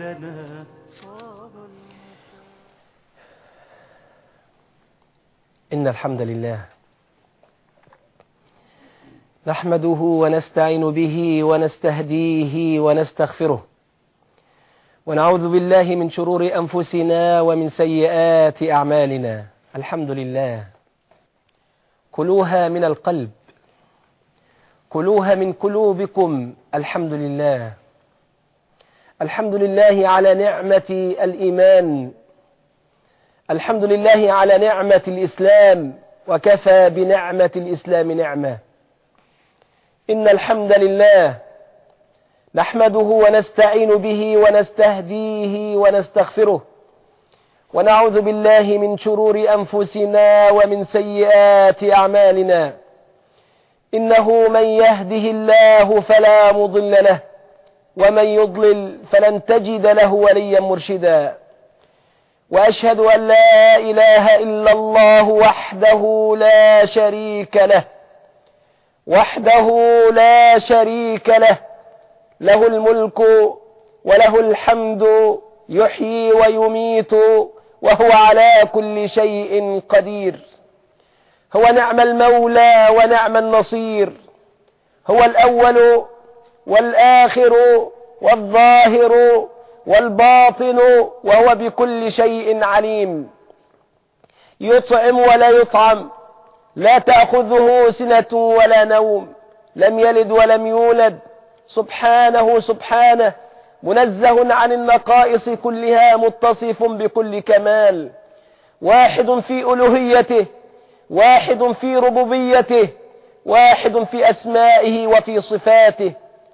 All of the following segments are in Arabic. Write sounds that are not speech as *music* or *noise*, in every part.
لنا. إن الحمد لله نحمده ونستعين به ونستهديه ونستغفره. ونعوذ بالله من شرور أنفسنا ومن سيئات أعمالنا. الحمد لله. كلوها من القلب. كلوها من قلوبكم. الحمد لله. الحمد لله على نعمة الإيمان. الحمد لله على نعمة الإسلام وكفى بنعمة الإسلام نعمة. إن الحمد لله نحمده ونستعين به ونستهديه ونستغفره. ونعوذ بالله من شرور أنفسنا ومن سيئات أعمالنا. إنه من يهده الله فلا مضل له. ومن يضلل فلن تجد له وليا مرشدا. وأشهد أن لا إله إلا الله وحده لا شريك له. وحده لا شريك له. له الملك وله الحمد يحيي ويميت وهو على كل شيء قدير. هو نعم المولى ونعم النصير. هو الأول والآخر والظاهر والباطن وهو بكل شيء عليم. يطعم ولا يطعم لا تأخذه سنة ولا نوم لم يلد ولم يولد. سبحانه سبحانه منزه عن النقائص كلها متصف بكل كمال. واحد في ألوهيته واحد في ربوبيته واحد في أسمائه وفي صفاته.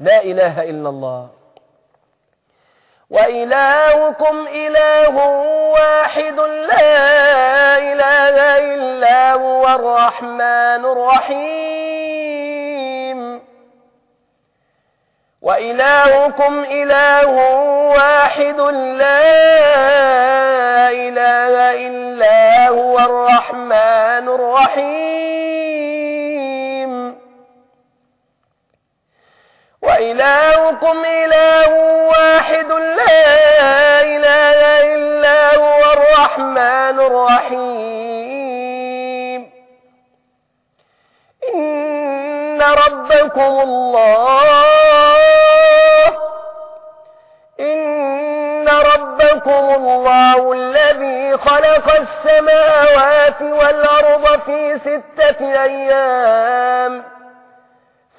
لا إله إلا الله. وإلهكم إله واحد لا إله إلا هو الرحمن الرحيم. وإلهكم إله واحد لا إله إلا هو الرحمن الرحيم. وإلهكم إله واحد لا إله إلا هو الرحمن الرحيم. إن ربكم الله. إن ربكم الله الذي خلق السماوات والأرض في ستة أيام.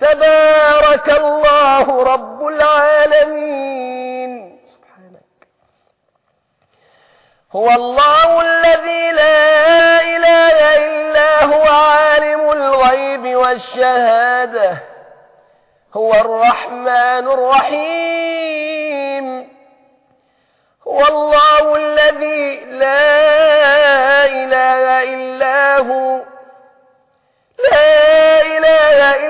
تبارك الله رب العالمين. سبحانك. هو الله الذي لا إله إلا هو عالم الغيب والشهادة. هو الرحمن الرحيم. هو الله الذي لا إله إلا هو. لا إله إلا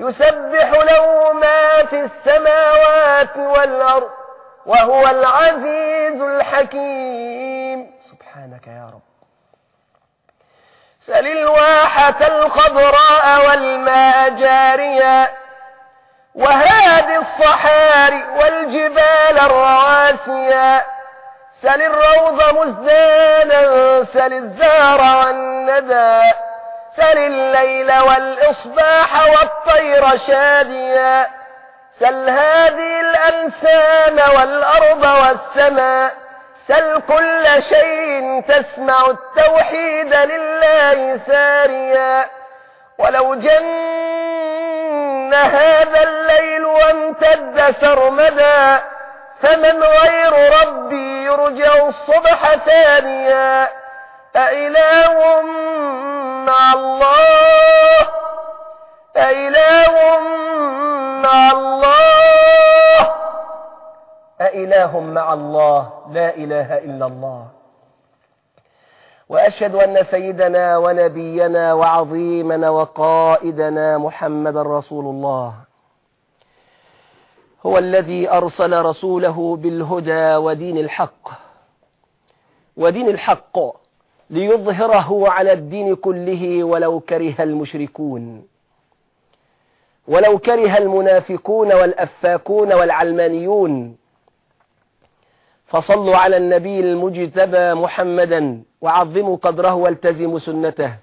يسبح له ما في السماوات والأرض وهو العزيز الحكيم. سبحانك يا رب. سل الواحة الخضراء والماء جاريا وهادي الصحاري والجبال الرواسيا سل الروض مزدانا سل الزهر والندى سل الليل والإصباح والطير شاديا. سل هذه الأنسام والأرض والسماء. سل كل شيء تسمع التوحيد لله ساريا. ولو جن هذا الليل وامتد سرمدا فمن غير ربي يرجع الصبح ثانيا. أإله مع الله أإله مع الله أإله مع الله لا إله إلا الله. وأشهد أن سيدنا ونبينا وعظيمنا وقائدنا محمد رسول الله. هو الذي أرسل رسوله بالهدى ودين الحق. ودين الحق. ليظهره على الدين كله ولو كره المشركون. ولو كره المنافقون والأفاكون والعلمانيون. فصلوا على النبي المجتبى محمدا وعظموا قدره والتزموا سنته.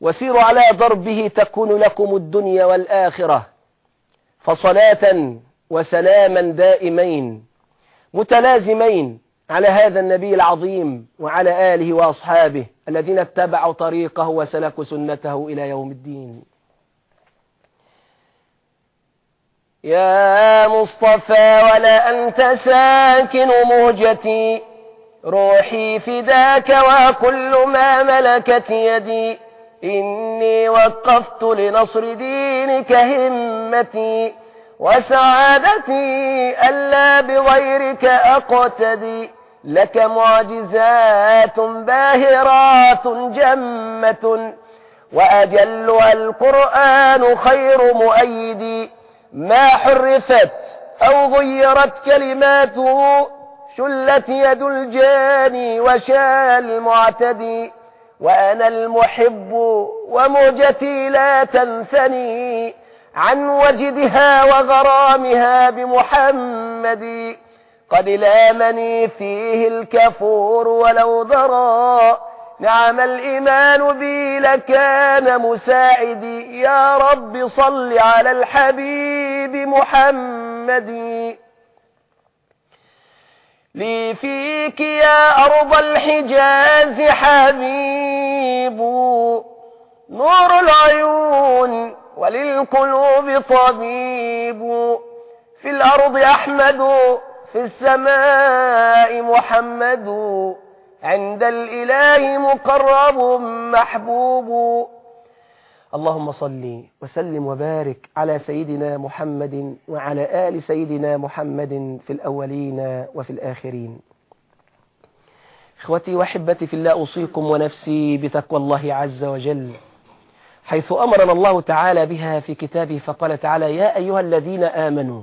وسيروا على ضربه تكون لكم الدنيا والآخرة. فصلاة وسلاما دائمين متلازمين على هذا النبي العظيم وعلى آله وأصحابه الذين اتبعوا طريقه وسلكوا سنته إلى يوم الدين. يا مصطفى ولا أنت ساكن مهجتي. روحي فداك وكل ما ملكت يدي. إني وقفت لنصر دينك همتي. وسعادتي ألا بغيرك أقتدي. لك معجزات باهرات جمة وأجلها القرآن خير مؤيد. ما حرفت أو غيرت كلماته شلت يد الجاني وشال المعتدي. وأنا المحب وموجتي لا تنثني عن وجدها وغرامها بمحمد قد لامني فيه الكفور ولو ضرى نعم الإيمان بي لكان مساعدي. يا رب صل على الحبيب محمد. لي فيك يا أرض الحجاز حبيب. نور العيون وللقلوب طبيب. في الأرض أحمد في السماء محمد عند الإله مقرب محبوب. اللهم صل وسلم وبارك على سيدنا محمد وعلى آل سيدنا محمد في الأولين وفي الآخرين. إخوتي وحبتي في الله أوصيكم ونفسي بتقوى الله عز وجل. حيث أمرنا الله تعالى بها في كتابه فقال تعالى يا أيها الذين آمنوا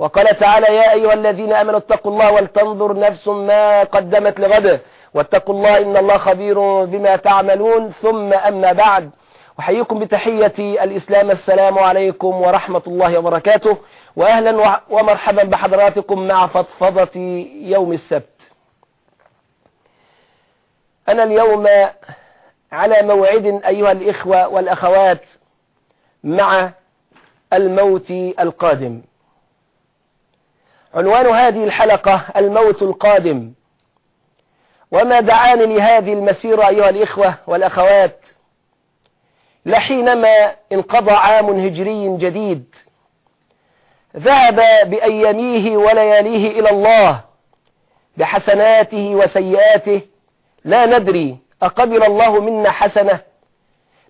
وقال تعالى يا أيها الذين آمنوا اتقوا الله ولتنظر نفس ما قدمت لغده. واتقوا الله إن الله خبير بما تعملون. ثم أما بعد أحييكم بتحية الإسلام. السلام عليكم ورحمة الله وبركاته. وأهلا ومرحبا بحضراتكم مع فضفضة يوم السبت. أنا اليوم على موعد أيها الإخوة والأخوات مع الموت القادم. عنوان هذه الحلقة الموت القادم. وما دعاني لهذه المسيرة أيها الإخوة والأخوات لحينما انقضى عام هجري جديد ذهب بأياميه ولياليه إلى الله بحسناته وسيئاته. لا ندري أقبل الله منا حسنة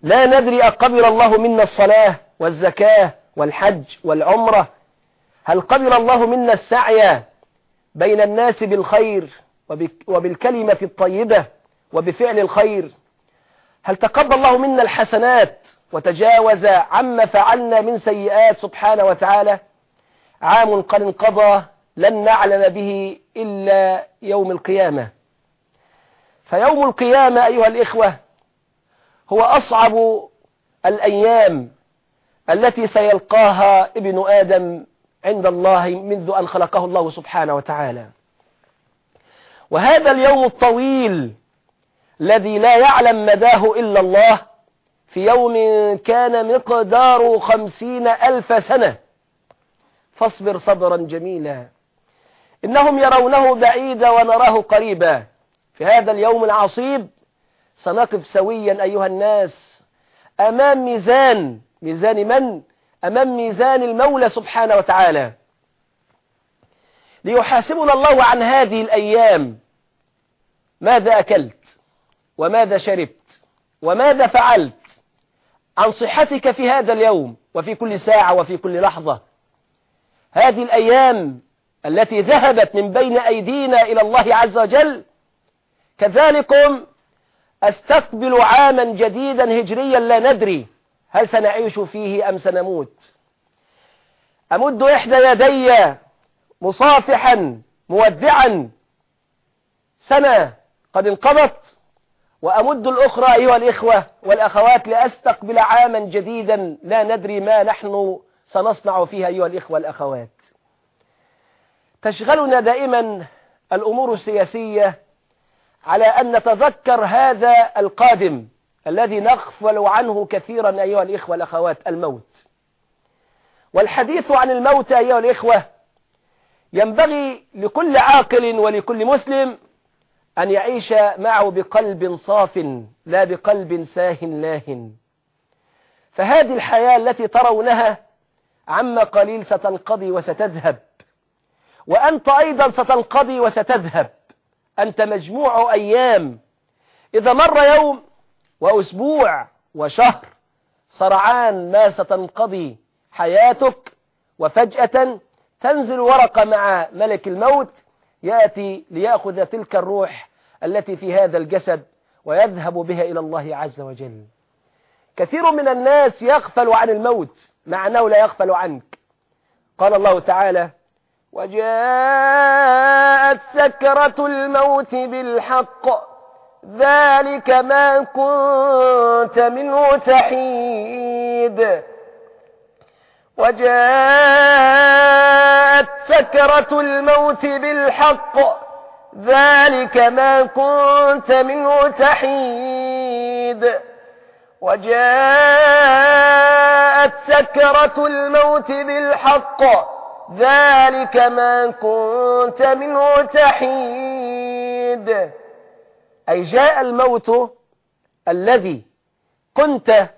لا ندري أقبل الله منا الصلاة والزكاة والحج والعمرة. هل قبل الله منا السعي بين الناس بالخير وبالكلمة الطيبة وبفعل الخير؟ هل تقبل الله منا الحسنات وتجاوز عما فعلنا من سيئات سبحانه وتعالى؟ عام قد انقضى لن نعلم به إلا يوم القيامة. فيوم القيامة أيها الإخوة هو أصعب الأيام التي سيلقاها ابن آدم عند الله منذ أن خلقه الله سبحانه وتعالى. وهذا اليوم الطويل الذي لا يعلم مداه إلا الله في يوم كان مقدار خمسين ألف سنة. فاصبر صبرا جميلا. إنهم يرونه بعيدا ونراه قريبا. في هذا اليوم العصيب سنقف سويا أيها الناس. أمام ميزان ميزان من؟ أمام ميزان المولى سبحانه وتعالى. ليحاسبنا الله عن هذه الأيام. ماذا أكلت؟ وماذا شربت؟ وماذا فعلت؟ عن صحتك في هذا اليوم وفي كل ساعة وفي كل لحظة. هذه الأيام التي ذهبت من بين أيدينا إلى الله عز وجل كذلكم أستقبل عاما جديدا هجريا لا ندري. هل سنعيش فيه أم سنموت؟ أمد إحدى يدي مصافحا مودعا. سنة قد انقضت وأمد الأخرى أيها الإخوة والأخوات لأستقبل عاما جديدا. لا ندري ما نحن سنصنع فيها أيها الإخوة والأخوات. تشغلنا دائما الأمور السياسية على أن نتذكر هذا القادم. الذي نغفل عنه كثيرا أيها الإخوة والأخوات الموت. والحديث عن الموت أيها الإخوة ينبغي لكل عاقل ولكل مسلم أن يعيش معه بقلب صاف لا بقلب ساه لاهن. فهذه الحياة التي ترونها عما قليل ستنقضي وستذهب. وأنت أيضا ستنقضي وستذهب. أنت مجموع أيام. إذا مر يوم وأسبوع وشهر. صرعان ما ستنقضي حياتك وفجأة تنزل ورقة مع ملك الموت يأتي ليأخذ تلك الروح التي في هذا الجسد ويذهب بها إلى الله عز وجل. كثير من الناس يغفل عن الموت مع أنه لا يغفل عنك. قال الله تعالى وجاءت سكرة الموت بالحق ذلك ما كنت منه تحيد. وجاءت سكرة الموت بالحق ذلك ما كنت منه تحيد. وجاءت سكرة الموت بالحق ذلك ما كنت منه تحيد. أي جاء الموت الذي كنت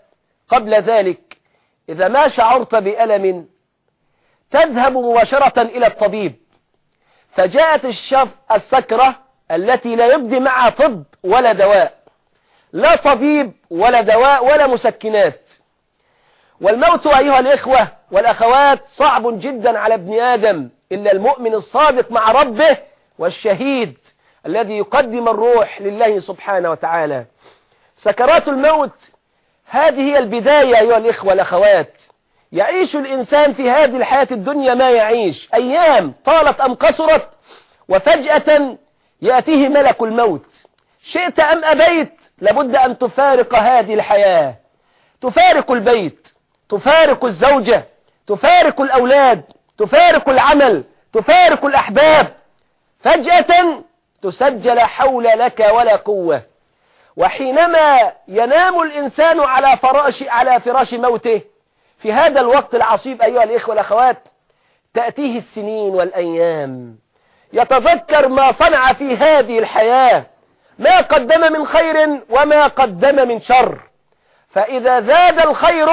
قبل ذلك إذا ما شعرت بألم تذهب مباشرة إلى الطبيب. فجاءت الشف السكرة التي لا يبدي معها طب ولا دواء. لا طبيب ولا دواء ولا مسكنات. والموت أيها الإخوة والأخوات صعب جدا على ابن آدم إلا المؤمن الصادق مع ربه والشهيد الذي يقدم الروح لله سبحانه وتعالى. سكرات الموت هذه هي البداية أيها الإخوة والأخوات. يعيش الإنسان في هذه الحياة الدنيا ما يعيش. أيام طالت أم قصرت وفجأة يأتيه ملك الموت. شئت أم أبيت لابد أن تفارق هذه الحياة. تفارق البيت تفارق الزوجة تفارق الأولاد تفارق العمل تفارق الأحباب. فجأة تسجل حول لك ولا قوة. وحينما ينام الإنسان على فراش, على فراش موته في هذا الوقت العصيب أيها الإخوة والأخوات تأتيه السنين والأيام. يتذكر ما صنع في هذه الحياة ما قدم من خير وما قدم من شر. فإذا زاد الخير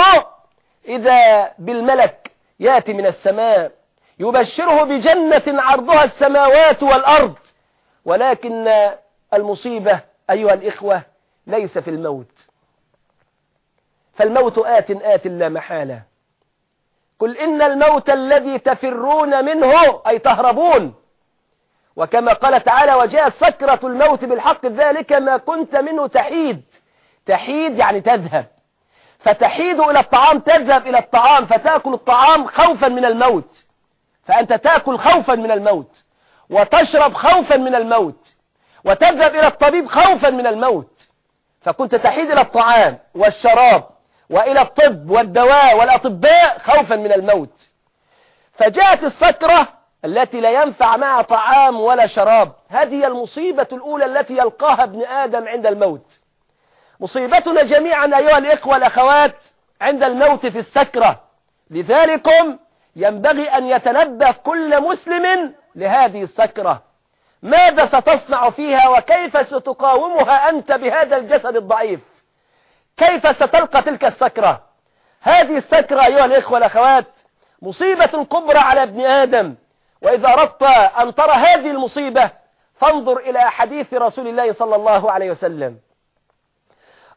إذا بالملك يأتي من السماء. يبشره بجنة عرضها السماوات والأرض. ولكن المصيبة أيها الإخوة ليس في الموت. فالموت آت آت لا محالة. قل إن الموت الذي تفرون منه أي تهربون. وكما قال تعالى وجاءت سكرة الموت بالحق ذلك ما كنت منه تحيد. تحيد يعني تذهب. فتحيد إلى الطعام تذهب إلى الطعام فتأكل الطعام خوفا من الموت. فأنت تأكل خوفا من الموت. وتشرب خوفا من الموت وتذهب إلى الطبيب خوفا من الموت. فكنت تحيد إلى الطعام والشراب وإلى الطب والدواء والأطباء خوفا من الموت. فجاءت السكرة التي لا ينفع معها طعام ولا شراب. هذه المصيبة الأولى التي يلقاها ابن آدم عند الموت. مصيبتنا جميعا أيها الإخوة والأخوات عند الموت في السكرة. لذلكم ينبغي أن يتنبه كل مسلم لهذه السكرة. ماذا ستصنع فيها وكيف ستقاومها أنت بهذا الجسد الضعيف؟ كيف ستلقى تلك السكرة؟ هذه السكرة أيها الإخوة والأخوات مصيبة كبرى على ابن آدم. وإذا أردت أن ترى هذه المصيبة فانظر إلى حديث رسول الله صلى الله عليه وسلم.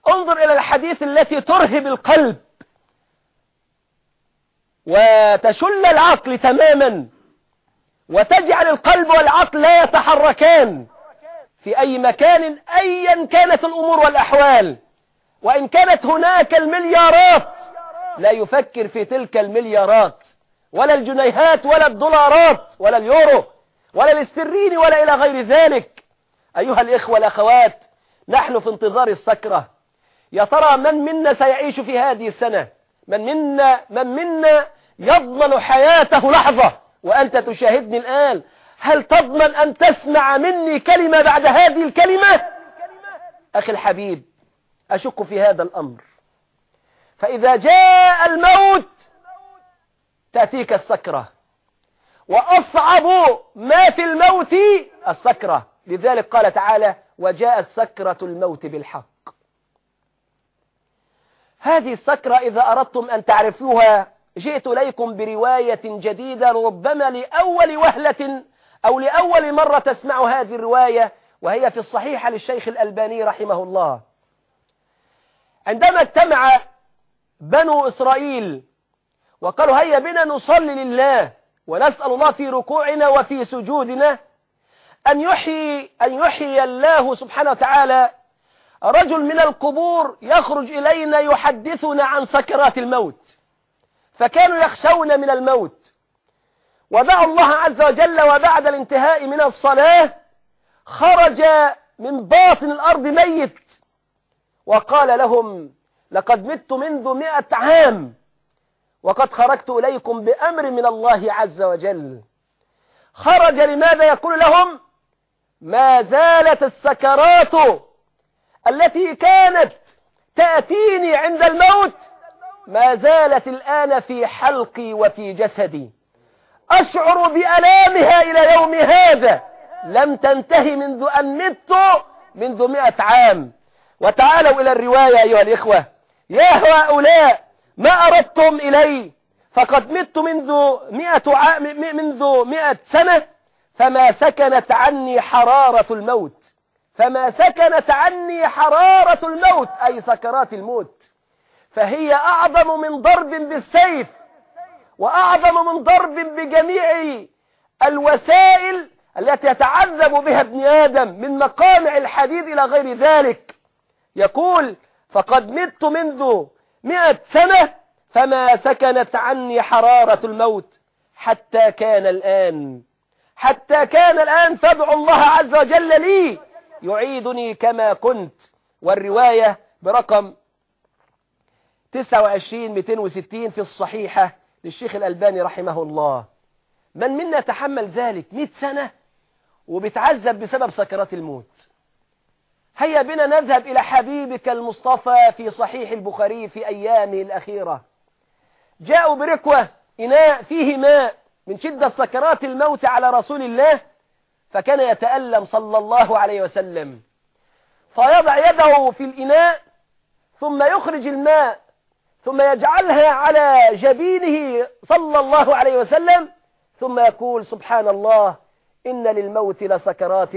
انظر إلى الحديث التي ترهب القلب وتشل العقل تماما. وتجعل القلب والعقل لا يتحركان في أي مكان أيا كانت الأمور والأحوال. وإن كانت هناك المليارات لا يفكر في تلك المليارات. ولا الجنيهات ولا الدولارات ولا اليورو ولا الاسترين ولا إلى غير ذلك. أيها الإخوة والأخوات نحن في انتظار السكرة. يا ترى من منا سيعيش في هذه السنة؟ من منا, من منا يضمن حياته لحظة؟ وأنت تشاهدني الآن. هل تضمن أن تسمع مني كلمة بعد هذه الكلمة؟ أخي الحبيب أشك في هذا الأمر. فإذا جاء الموت تأتيك السكرة. وأصعب ما في الموت السكرة. لذلك قال تعالى وجاءت سكرة الموت بالحق. هذه السكرة إذا أردتم أن تعرفوها جئت إليكم برواية جديدة ربما لأول وهلة أو لأول مرة تسمع هذه الرواية وهي في الصحيحة للشيخ الألباني رحمه الله. عندما اجتمع بنو إسرائيل وقالوا هيا بنا نصلي لله ونسأل الله في ركوعنا وفي سجودنا أن يحيي, أن يحيي الله سبحانه وتعالى رجل من القبور يخرج إلينا يحدثنا عن سكرات الموت. فكانوا يخشون من الموت. ودعوا الله عز وجل وبعد الانتهاء من الصلاة خرج من باطن الأرض ميت. وقال لهم لقد مت منذ مئة عام وقد خرجت إليكم بأمر من الله عز وجل. خرج لماذا يقول لهم؟ ما زالت السكرات التي كانت تأتيني عند الموت ما زالت الآن في حلقي وفي جسدي. أشعر بألامها إلى يوم هذا. لم تنتهي منذ أن مت منذ مئة عام. وتعالوا إلى الرواية أيها الإخوة. يا هؤلاء ما أردتم إلي. فقد مت منذ مئة, عام منذ مئة سنة. فما سكنت عني حرارة الموت. فما سكنت عني حرارة الموت. أي سكرات الموت. فهي أعظم من ضرب بالسيف وأعظم من ضرب بجميع الوسائل التي يتعذب بها ابن آدم من مقامع الحديد إلى غير ذلك. يقول فقد مت منذ مئة سنة فما سكنت عني حرارة الموت حتى كان الآن حتى كان الآن فادعو الله عز وجل لي يعيدني كما كنت. والرواية برقم 29 260 في الصحيحة للشيخ الألباني رحمه الله. من منا تحمل ذلك 100 سنة وبتعذب بسبب سكرات الموت. هيا بنا نذهب إلى حبيبك المصطفى في صحيح البخاري في أيامه الأخيرة. جاءوا بركوة إناء فيه ماء من شدة سكرات الموت على رسول الله فكان يتألم صلى الله عليه وسلم. فيضع يده في الإناء ثم يخرج الماء ثم يجعلها على جبينه صلى الله عليه وسلم ثم يقول سبحان الله إن للموت لسكرات.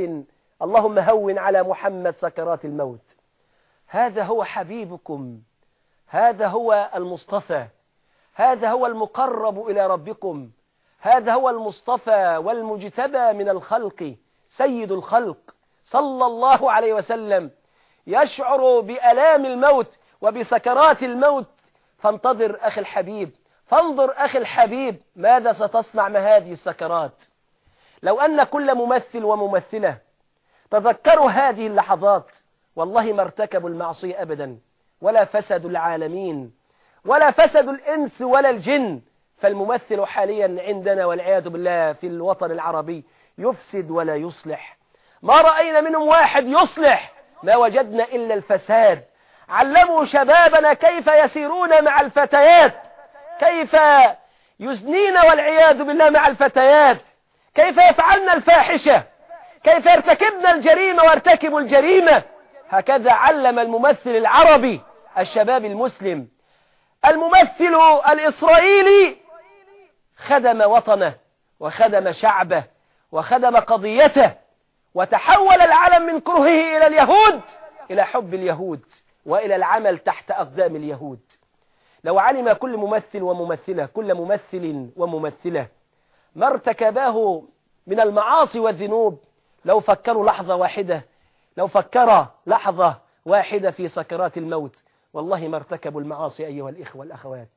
اللهم هون على محمد سكرات الموت. هذا هو حبيبكم هذا هو المصطفى هذا هو المقرب إلى ربكم هذا هو المصطفى والمجتبى من الخلق سيد الخلق صلى الله عليه وسلم. يشعر بألام الموت وبسكرات الموت. فانتظر أخي الحبيب فانظر أخي الحبيب ماذا ستصنع مع هذه السكرات. لو أن كل ممثل وممثلة تذكروا هذه اللحظات والله ما ارتكبوا المعصية أبدا ولا فسد العالمين ولا فسد الإنس ولا الجن. فالممثل حاليا عندنا والعياذ بالله في الوطن العربي يفسد ولا يصلح. ما رأينا منهم واحد يصلح ما وجدنا إلا الفساد. علموا شبابنا كيف يسيرون مع الفتيات كيف يزنين والعياذ بالله مع الفتيات كيف يفعلن الفاحشة كيف يرتكبن الجريمة وارتكبوا الجريمة. هكذا علم الممثل العربي الشباب المسلم. الممثل الإسرائيلي خدم وطنه وخدم شعبه وخدم قضيته وتحول العالم من كرهه إلى اليهود إلى حب اليهود. وإلى العمل تحت أقدام اليهود. لو علم كل ممثل وممثلة كل ممثل وممثلة ما ارتكباه من المعاصي والذنوب لو فكروا لحظة واحدة لو فكر لحظة واحدة في سكرات الموت والله ما ارتكبوا المعاصي أيها الإخوة والأخوات.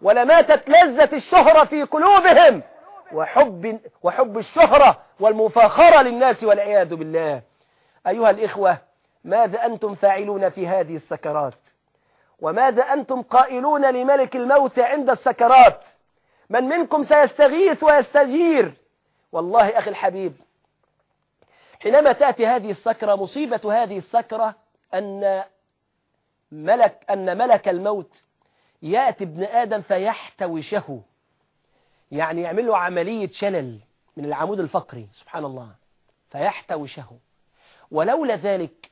ولماتت لذة الشهرة في قلوبهم وحب, وحب الشهرة والمفاخرة للناس والعياذ بالله. أيها الإخوة ماذا أنتم فاعلون في هذه السكرات؟ وماذا أنتم قائلون لملك الموت عند السكرات؟ من منكم سيستغيث ويستجير؟ والله أخي الحبيب حينما تأتي هذه السكرة مصيبة هذه السكرة أن ملك, أن ملك الموت يأتي ابن آدم فيحتوشه يعني يعمل له عملية شلل من العمود الفقري سبحان الله فيحتوشه. ولولا ذلك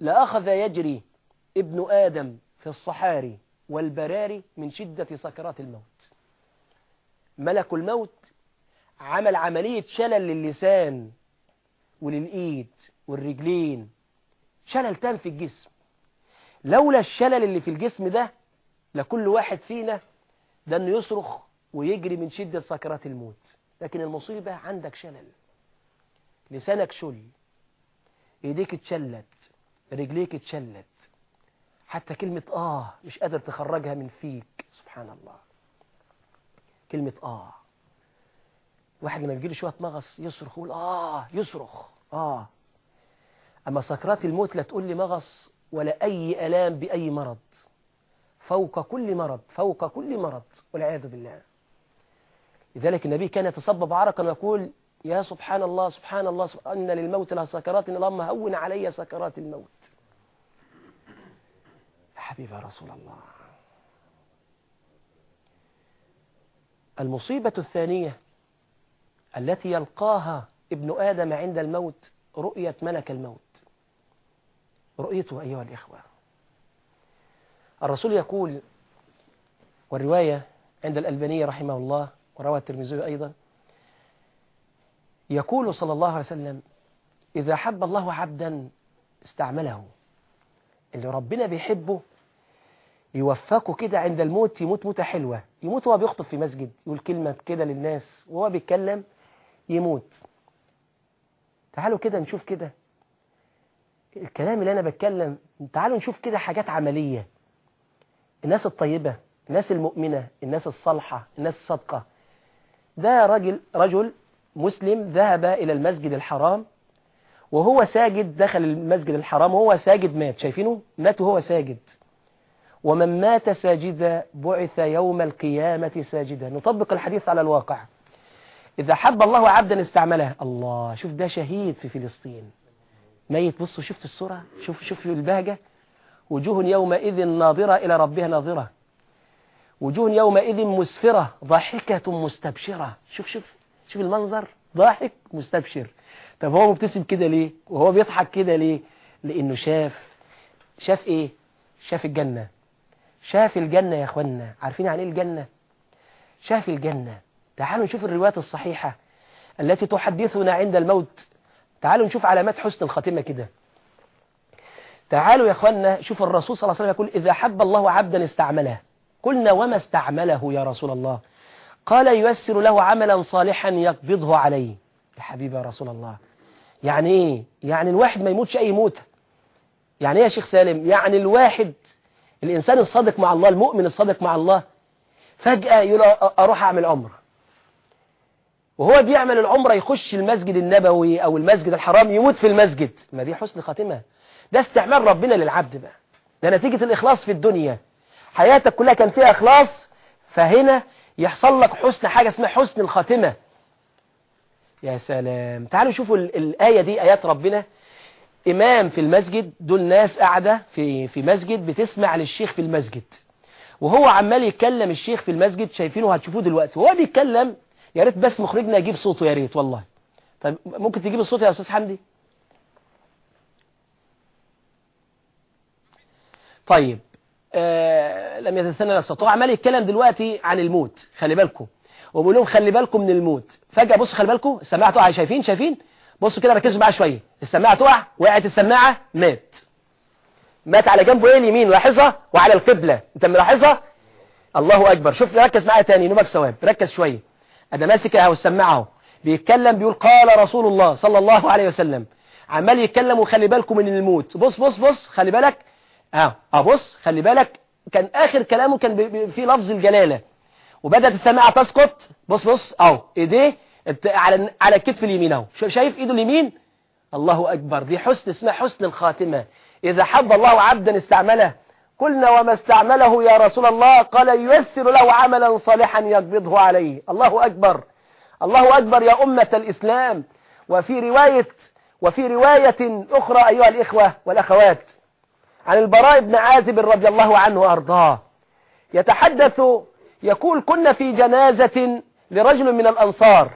لأخذ يجري ابن آدم في الصحاري والبراري من شدة سكرات الموت. ملك الموت عمل عملية شلل للسان وللإيد والرجلين. شلل تام في الجسم. لولا الشلل اللي في الجسم ده لكل واحد فينا ده إنه يصرخ ويجري من شدة سكرات الموت. لكن المصيبة عندك شلل. لسانك شل. إيديك اتشلت. رجليك اتشلت. حتى كلمة آه مش قادر تخرجها من فيك. سبحان الله. كلمة آه. واحد لما يجيله شوية مغص يصرخ يقول آه يصرخ. آه. أما سكرات الموت لا تقول لي مغص ولا أي ألام بأي مرض. فوق كل مرض فوق كل مرض والعياذ بالله. لذلك النبي كان يتصبب عرقا ويقول يا سبحان الله سبحان الله سبحان أن للموت لها سكرات اللهم هون علي سكرات الموت. يا حبيبي يا رسول الله. المصيبة الثانية التي يلقاها ابن آدم عند الموت رؤية ملك الموت. رؤيته أيها الإخوة. الرسول يقول والرواية عند الألبانية رحمه الله وروى الترمذي أيضا يقول صلى الله عليه وسلم إذا حب الله عبدا استعمله. اللي ربنا بيحبه يوفقه كده عند الموت يموت موتة حلوة. يموت وهو بيخطب في مسجد يقول كلمة كده للناس وهو بيتكلم يموت. تعالوا كده نشوف كده الكلام اللي أنا بتكلم تعالوا نشوف كده حاجات عملية. الناس الطيبة الناس المؤمنة الناس الصالحة الناس الصدقة ده رجل رجل مسلم ذهب إلى المسجد الحرام وهو ساجد دخل المسجد الحرام وهو ساجد مات. شايفينه؟ مات وهو ساجد. ومن مات ساجدا بعث يوم القيامة ساجدا. نطبق الحديث على الواقع. إذا حب الله عبدا استعمله. الله شوف ده شهيد في فلسطين. ميت بصوا شفت الصورة؟ شوف شوف البهجة. وجوه يومئذ ناظرة إلى ربها ناظرة. وجوه يومئذ مسفرة ضاحكة مستبشرة. شوف شوف شوف المنظر. ضاحك مستبشر. طب هو مبتسم كده ليه؟ وهو بيضحك كده ليه؟ لأنه شاف. شاف إيه؟ شاف الجنة. شاف الجنة يا أخوانا. عارفين عن إيه الجنة؟ شاف الجنة. تعالوا نشوف الروايات الصحيحة التي تحدثنا عند الموت. تعالوا نشوف علامات حسن الخاتمة كده. تعالوا يا أخوانا شوف الرسول صلى الله عليه وسلم يقول إذا حب الله عبدا استعمله. قلنا وما استعمله يا رسول الله؟ قال ييسر له عملا صالحا يقبضه عليه. يا حبيبي يا رسول الله. يعني إيه؟ يعني الواحد ما يموتش أي موت. يعني إيه يا شيخ سالم؟ يعني الواحد الإنسان الصادق مع الله المؤمن الصادق مع الله فجأة يقول أروح أعمل عمرة. وهو بيعمل العمرة يخش المسجد النبوي أو المسجد الحرام يموت في المسجد. ما دي حسن خاتمة. ده استعمال ربنا للعبد بقى. ده نتيجة الإخلاص في الدنيا. حياتك كلها كان فيها إخلاص فهنا يحصل لك حسن حاجة اسمها حسن الخاتمة. يا سلام. تعالوا شوفوا الآية دي آيات ربنا. إمام في المسجد دول ناس قاعدة في في مسجد بتسمع للشيخ في المسجد. وهو عمال يتكلم الشيخ في المسجد شايفينه هتشوفوه دلوقتي. وهو بيتكلم يا ريت بس مخرجنا يجيب صوته يا ريت والله. طيب ممكن تجيب الصوت يا أستاذ حمدي؟ طيب آه لم يتسنى الصوت هو عمال يتكلم دلوقتي عن الموت خلي بالكم. وبقول لهم خلي بالكم من الموت. فجأة بصوا خلي بالكم تقع شايفين؟ شايفين؟ بصوا كده ركزوا معايا شوية. السماعة تقع وقعت السماعة مات. مات على جنبه إيه اليمين لاحظها؟ وعلى القبلة. انت ملاحظها؟ الله أكبر. شوف ركز معايا تاني. نومك ثواب. ركز شوية. أنا ماسك أهو السماعة أهو. بيتكلم بيقول قال رسول الله صلى الله عليه وسلم. عمال يتكلم وخلي بالكم من الموت. بص بص بص خلي بالك. آه ابص خلي بالك. كان آخر كلامه كان في لفظ الجلالة. وبدأت السماعة تسقط. بص بص أهو. إيديه على على الكتف اليمين اهو. شايف ايده اليمين؟ الله أكبر. دي حسن اسمها حسن الخاتمة. إذا حب الله عبدا استعمله. قلنا وما استعمله يا رسول الله؟ قال ييسر له عملا صالحا يقبضه عليه. الله أكبر. الله أكبر يا أمة الإسلام. وفي رواية وفي رواية أخرى أيها الإخوة والأخوات عن البراء بن عازب رضي الله عنه وأرضاه. يتحدث يقول كنا في جنازة لرجل من الأنصار.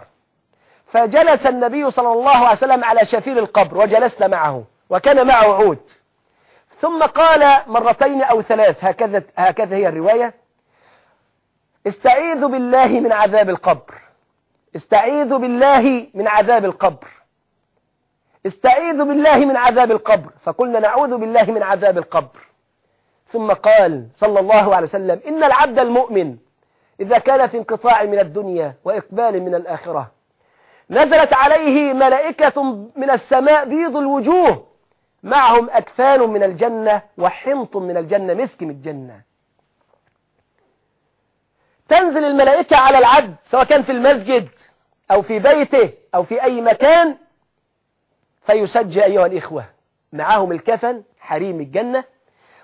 فجلس النبي صلى الله عليه وسلم على شفير القبر وجلسنا معه وكان معه عود. ثم قال مرتين أو ثلاث هكذا, هكذا هي الرواية استعيذ بالله من عذاب القبر استعيذ بالله من عذاب القبر استعيذ بالله من عذاب القبر. فقلنا نعوذ بالله من عذاب القبر. ثم قال صلى الله عليه وسلم إن العبد المؤمن إذا كان في انقطاع من الدنيا وإقبال من الآخرة نزلت عليه ملائكة من السماء بيض الوجوه. معهم أكفان من الجنة وحنط من الجنة مسك من الجنة. تنزل الملائكة على العبد سواء كان في المسجد أو في بيته أو في أي مكان فيسجى أيها الإخوة. معاهم الكفن حريم الجنة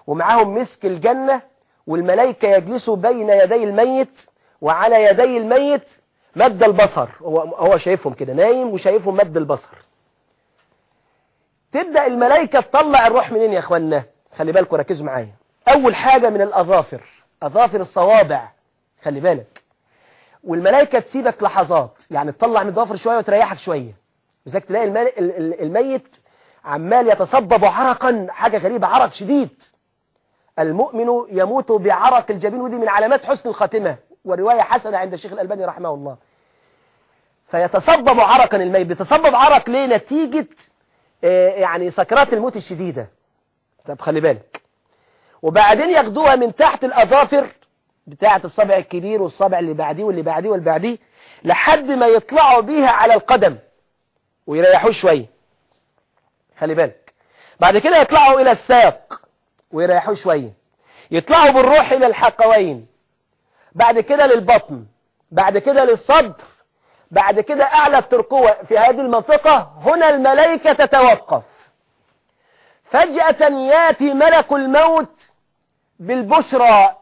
ومعاهم مسك الجنة والملائكة يجلسوا بين يدي الميت وعلى يدي الميت مد البصر. هو, هو شايفهم كده نايم وشايفهم مد البصر. تبدأ الملائكة تطلع الروح منين يا اخوانا خلي بالكم ركزوا معايا. أول حاجة من الأظافر. أظافر الصوابع. خلي بالك. والملائكة تسيبك لحظات. يعني تطلع من الضوافر شوية وتريحك شوية. لذلك تلاقي الميت عمال يتصبب عرقا. حاجة غريبة عرق شديد. المؤمن يموت بعرق الجبين. ودي من علامات حسن الخاتمة. ورواية حسنة عند الشيخ الألباني رحمه الله. فيتصبب عرقا الميت. بيتصبب عرق ليه؟ نتيجة يعني سكرات الموت الشديدة. طب خلي بالك. وبعدين ياخدوها من تحت الأظافر بتاعة الصبع الكبير والصبع اللي بعديه واللي بعديه واللي بعديه لحد ما يطلعوا بيها على القدم ويريحوه شوية. خلي بالك. بعد كده يطلعوا إلى الساق ويريحوه شوية. يطلعوا بالروح إلى الحقوين. بعد كده للبطن بعد كده للصدر بعد كده أعلى الترقوة. في هذه المنطقة هنا الملائكة تتوقف. فجأة يأتي ملك الموت بالبشرى.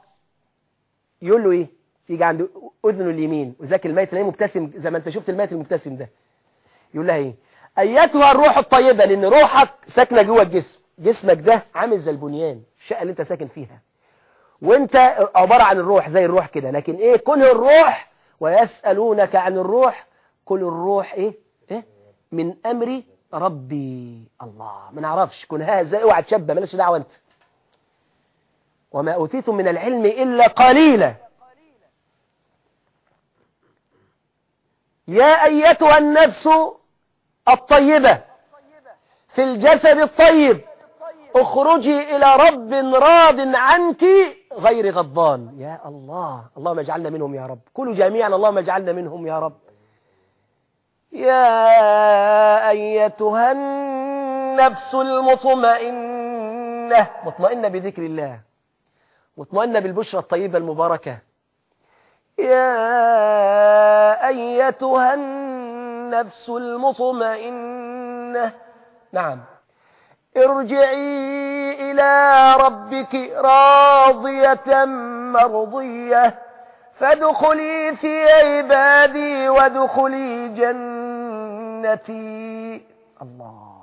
يقول له إيه؟ يجي عند أذنه اليمين. وذاك الميت اللي مبتسم زي ما أنت شفت الميت المبتسم ده. يقول لها إيه؟ أيتها الروح الطيبة لأن روحك ساكنة جوه الجسم. جسمك ده عامل زي البنيان الشقة اللي أنت ساكن فيها. وانت عبارة عن الروح زي الروح كده. لكن إيه؟ كل الروح ويسألونك عن الروح كل الروح إيه؟ إيه؟ من أمر ربي الله. ما نعرفش. كنها إزاي؟ أوعى تشبه. مالكش دعوة أنت. وما أوتيتم من العلم إلا قليلا. يا أيتها النفس الطيبة في الجسد الطيب. اخرجي إلى رب راض عنك غير غضبان. يا الله اللهم اجعلنا منهم يا رب. كلوا جميعا اللهم اجعلنا منهم يا رب. يا أيتها النفس المطمئنة مطمئنة بذكر الله مطمئنة بالبشرى الطيبة المباركة. يا أيتها النفس المطمئنة. نعم. ارجعي إلى ربك راضية مرضية. فادخلي في عبادي وادخلي جنتي. الله.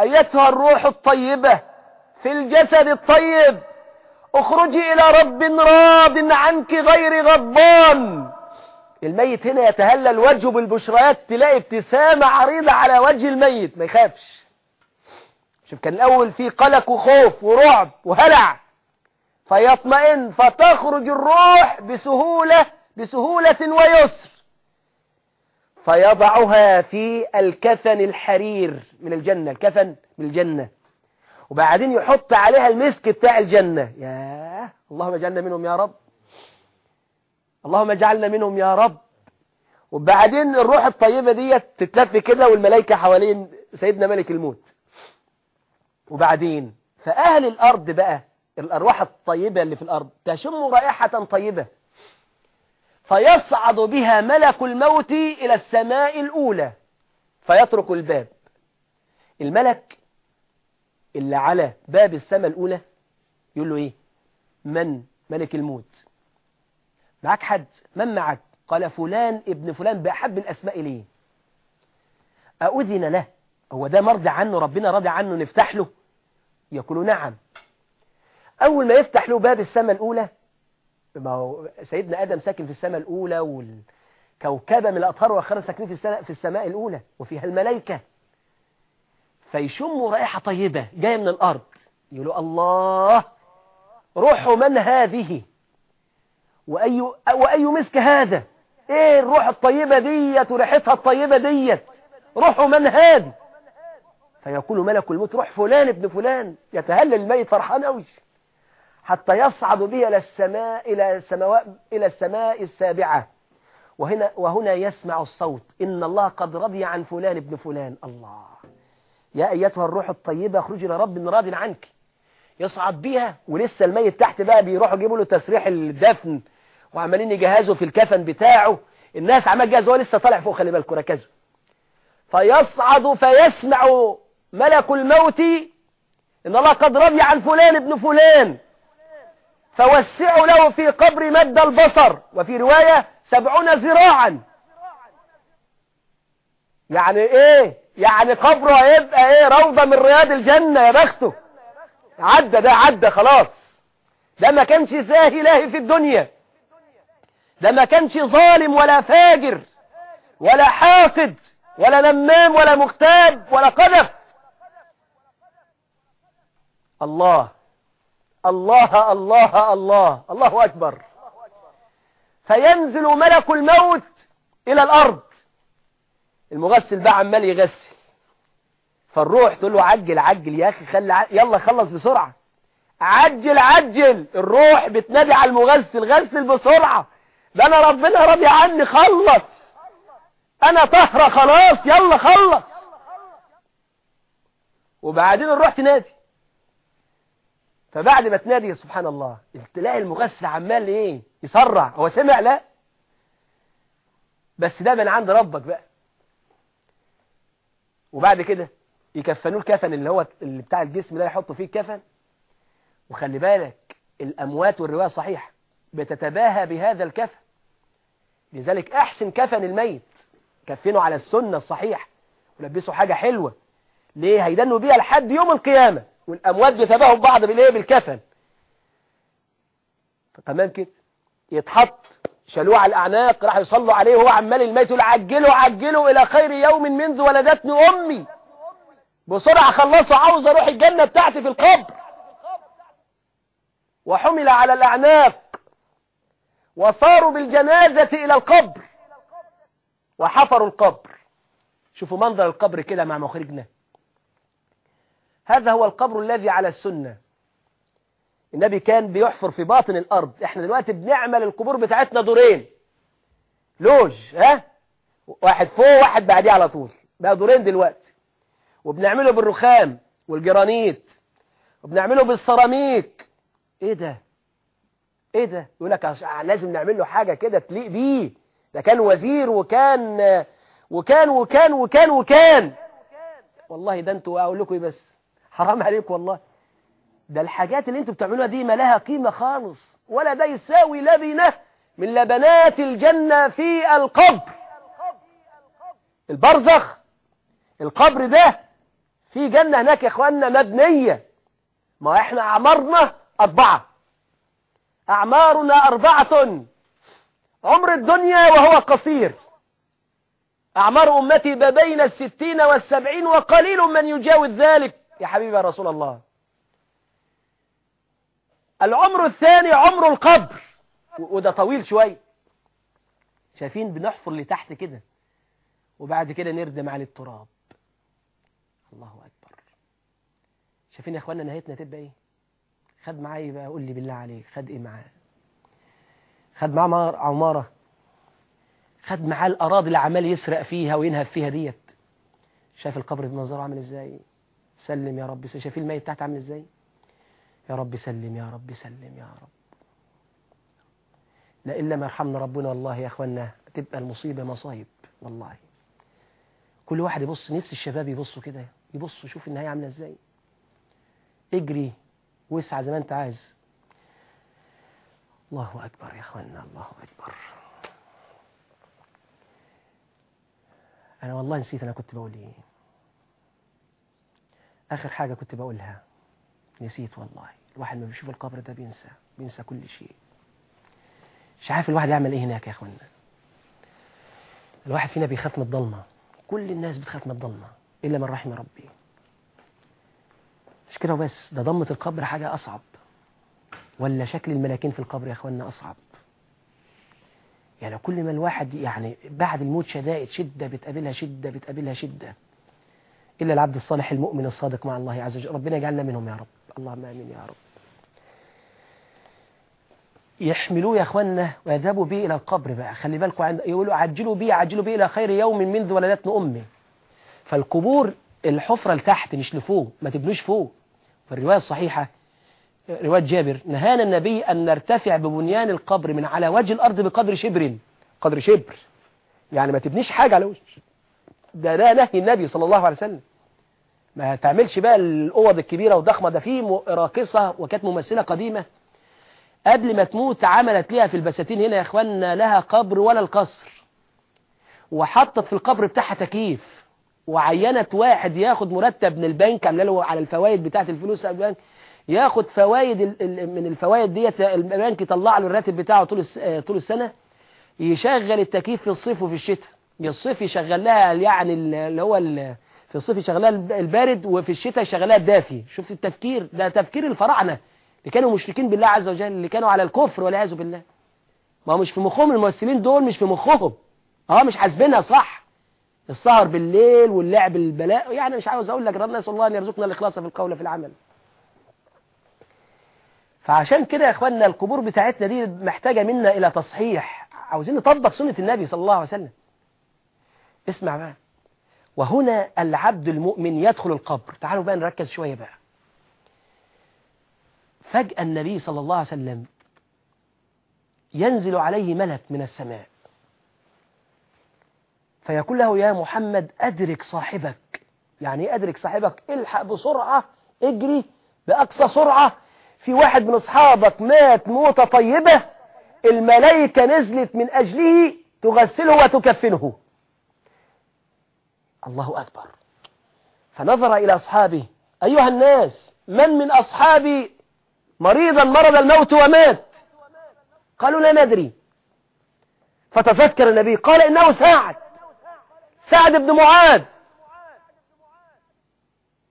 أيتها الروح الطيبة في الجسد الطيب اخرجي إلى رب راض عنك غير غضبان. الميت هنا يتهلل وجهه بالبشريات تلاقي ابتسامة عريضة على وجه الميت ما يخافش. شوف كان الأول في قلق وخوف ورعب وهلع. فيطمئن فتخرج الروح بسهولة بسهولة ويسر. فيضعها في الكفن الحرير من الجنة الكفن من الجنة. وبعدين يحط عليها المسك بتاع الجنة. يا اللهم اجعلنا منهم يا رب. اللهم اجعلنا منهم يا رب. وبعدين الروح الطيبة دي تتلف كده والملائكة حوالين سيدنا ملك الموت. وبعدين فأهل الأرض بقى الأرواح الطيبة اللي في الأرض تشم رائحة طيبة. فيصعد بها ملك الموت إلى السماء الأولى. فيترك الباب. الملك اللي على باب السماء الأولى يقول له إيه؟ من ملك الموت؟ معك حد من معك؟ قال فلان ابن فلان بأحب الأسماء ليه أؤذن له؟ هو ده مرضى عنه ربنا راضي عنه نفتح له؟ يقول نعم. أول ما يفتح له باب السماء الأولى ما هو سيدنا آدم ساكن في السماء الأولى والكوكبة من الأطهار والأخرى ساكنين في السماء, في السماء الأولى وفيها الملائكة. فيشموا رائحة طيبة جاية من الأرض. يقولوا الله روح من هذه؟ وأي, وأي مسك هذا؟ إيه الروح الطيبة ديت وريحتها الطيبة ديت؟ روح من هذه فيقول ملك الموت روح فلان ابن فلان يتهلل الميت فرحان قوي حتى يصعد به إلى السماء إلى السماء إلى السماء السابعة. وهنا وهنا يسمع الصوت. إن الله قد رضي عن فلان ابن فلان. الله. يا أيتها الروح الطيبة اخرجي إلى رب راض عنك. يصعد بيها ولسه الميت تحت بقى بيروحوا يجيبوا له تسريح الدفن. وعمالين يجهزوا في الكفن بتاعه. الناس عمال جاهز هو لسه طالع فوق خلي بالكم ركزوا. فيصعد فيسمع ملك الموت إن الله قد رضي عن فلان ابن فلان. فوسعوا له في قبر مد البصر. وفي رواية سبعون ذراعا. يعني إيه؟ يعني قبره هيبقى إيه؟ روضة من رياض الجنة يا بخته. عدى ده عدى خلاص. ده ما كانش ساهي لاهي في الدنيا. ده ما كانش ظالم ولا فاجر ولا حاسد ولا نمام ولا مغتاب ولا قذف. الله الله الله الله الله أكبر. فينزل ملك الموت إلى الأرض. المغسل بقى عمال يغسل. فالروح تقول له عجل عجل يا أخي خلي ع... يلا خلص بسرعة. عجل عجل. الروح بتنادي على المغسل غسل بسرعة. ده أنا ربنا راضي عني خلص. أنا طهرة خلاص يلا خلص. وبعدين الروح تنادي. فبعد ما تنادي سبحان الله تلاقي المغسل عمال إيه يسرع هو سمع؟ لا. بس ده من عند ربك بقى. وبعد كده يكفنوه الكفن اللي هو اللي بتاع الجسم ده يحطوا فيه الكفن. وخلي بالك الأموات والرواية صحيح بتتباهى بهذا الكفن لذلك أحسن كفن الميت. كفنوا على السنة الصحيح ولبسوا حاجة حلوة. ليه؟ هيدنوا بيها لحد يوم القيامة. والأموات بتباهم بعض بالايه بالكفن. تمام كده؟ يتحط شالوه على الأعناق راح يصلوا عليه وهو عمال الميت يقول عجلوا عجلوا إلى خير يوم منذ ولدتني أمي. بسرعة خلصوا عاوز أروح الجنة بتاعتي في القبر. وحمل على الأعناق. وصاروا بالجنازة إلى القبر. وحفروا القبر. شوفوا منظر القبر كده مع مخرجنا. هذا هو القبر الذي على السنة. النبي كان بيحفر في باطن الأرض. إحنا دلوقتي بنعمل القبور بتاعتنا دورين. لوج ها؟ واحد فوق واحد بعديه على طول. بقى دورين دلوقتي. وبنعمله بالرخام والجرانيت. وبنعمله بالسيراميك. إيه ده؟ إيه ده؟ يقول لك لازم نعمل له حاجة كده تليق بيه. ده كان وزير وكان وكان وكان وكان وكان. والله ده أنتوا أقول لكم إيه بس. *laughs* حرام عليكم والله. ده الحاجات اللي أنتوا بتعملوها دي ما لها قيمة خالص. ولا ده يساوي لبنة من لبنات الجنة في القبر. البرزخ. القبر ده في جنة هناك يا إخواننا مبنية. ما إحنا اعمارنا أربعة. أعمارنا أربعة. عمر الدنيا وهو قصير. أعمار أمتي بين الستين والسبعين وقليل من يجاوز ذلك. يا حبيبي يا رسول الله. العمر الثاني عمر القبر. وده طويل شوي شايفين بنحفر لتحت كده. وبعد كده نردم على التراب. الله أكبر. شايفين يا اخوانا نهايتنا تبقى إيه؟ خد معايا بقى قول لي بالله عليك خد إيه معاه؟ خد معاه عمارة خد معاه الأراضي اللي عمال يسرق فيها وينهب فيها ديت. شايف القبر بمنظره عامل إزاي؟ سلم يا رب شايف الميت تحت عامل إزاي؟ يا رب سلم يا رب سلم يا رب. لا إلا ما يرحمنا ربنا والله يا أخوانا تبقى المصيبة مصايب والله. كل واحد يبص نفس الشباب يبصوا كده يبصوا شوف النهاية عاملة إزاي. اجري واسعى زي ما انت عايز. الله أكبر يا أخوانا الله أكبر. أنا والله نسيت أنا كنت بقول إيه. آخر حاجة كنت بقولها. نسيت والله. الواحد ما بيشوف القبر ده بينسى بينسى كل شيء. مش عارف الواحد يعمل إيه هناك يا اخوانا الواحد فينا بيخاف من الضلمة. كل الناس بتخاف من الضلمة إلا من رحم ربي. مش كده وبس ده ضمة القبر حاجة أصعب. ولا شكل الملاكين في القبر يا اخوانا أصعب. يعني كل ما الواحد يعني بعد الموت شدائد شدة بتقابلها شدة بتقابلها شدة. إلا العبد الصالح المؤمن الصادق مع الله عز وجل. ربنا يجعلنا منهم يا رب. اللهم آمين يا رب. يحملوه يا أخوانا ويذهبوا به إلى القبر بقى. خلي بالكم عند يقولوا عجلوا به عجلوا به إلى خير يوم منذ ولدتنا أمي. فالقبور الحفرة لتحت مش لفوق ما تبنوش فوق. في الرواية الصحيحة رواية جابر. نهانا النبي أن نرتفع ببنيان القبر من على وجه الأرض بقدر شبر. قدر شبر. يعني ما تبنيش حاجة على وجه ده ده نهي النبي صلى الله عليه وسلم. ما تعملش بقى الأوض الكبيرة والضخمة ده في راقصة وكانت ممثلة قديمة. قبل ما تموت عملت ليها في البساتين هنا يا اخوانا لها قبر ولا القصر. وحطت في القبر بتاعها تكييف. وعينت واحد ياخد مرتب من البنك عامله له على الفوائد بتاعت الفلوس البنك ياخد فوائد من الفوائد ديت البنك يطلع له الراتب بتاعه طول طول السنة يشغل التكييف في الصيف وفي الشتاء. الصيف يشغل لها يعني اللي هو في الصيف يشغلها البارد وفي الشتاء يشغلها الدافي. شفت التفكير؟ ده تفكير الفراعنة اللي كانوا مشركين بالله عز وجل اللي كانوا على الكفر والعياذ بالله. ما هو مش في مخهم الممثلين دول مش في مخهم. آه مش حاسبينها صح. السهر بالليل واللعب البلاء يعني مش عاوز أقول لك ربنا نسال الله أن يرزقنا الإخلاص في القول في العمل. فعشان كده يا إخواننا القبور بتاعتنا دي محتاجة منا إلى تصحيح. عاوزين نطبق سنة النبي صلى الله عليه وسلم. اسمع بقى. وهنا العبد المؤمن يدخل القبر. تعالوا بقى نركز شوية بقى. فجأة النبي صلى الله عليه وسلم ينزل عليه ملك من السماء. فيقول له يا محمد أدرك صاحبك. يعني إيه أدرك صاحبك؟ إلحق بسرعة اجري بأقصى سرعة. في واحد من أصحابك مات موتة طيبة الملائكة نزلت من أجله تغسله وتكفنه. الله أكبر. فنظر إلى أصحابه. أيها الناس من من أصحابي مريضا مرض الموت ومات؟ قالوا لا ندري. فتذكر النبي قال إنه سعد سعد بن معاذ.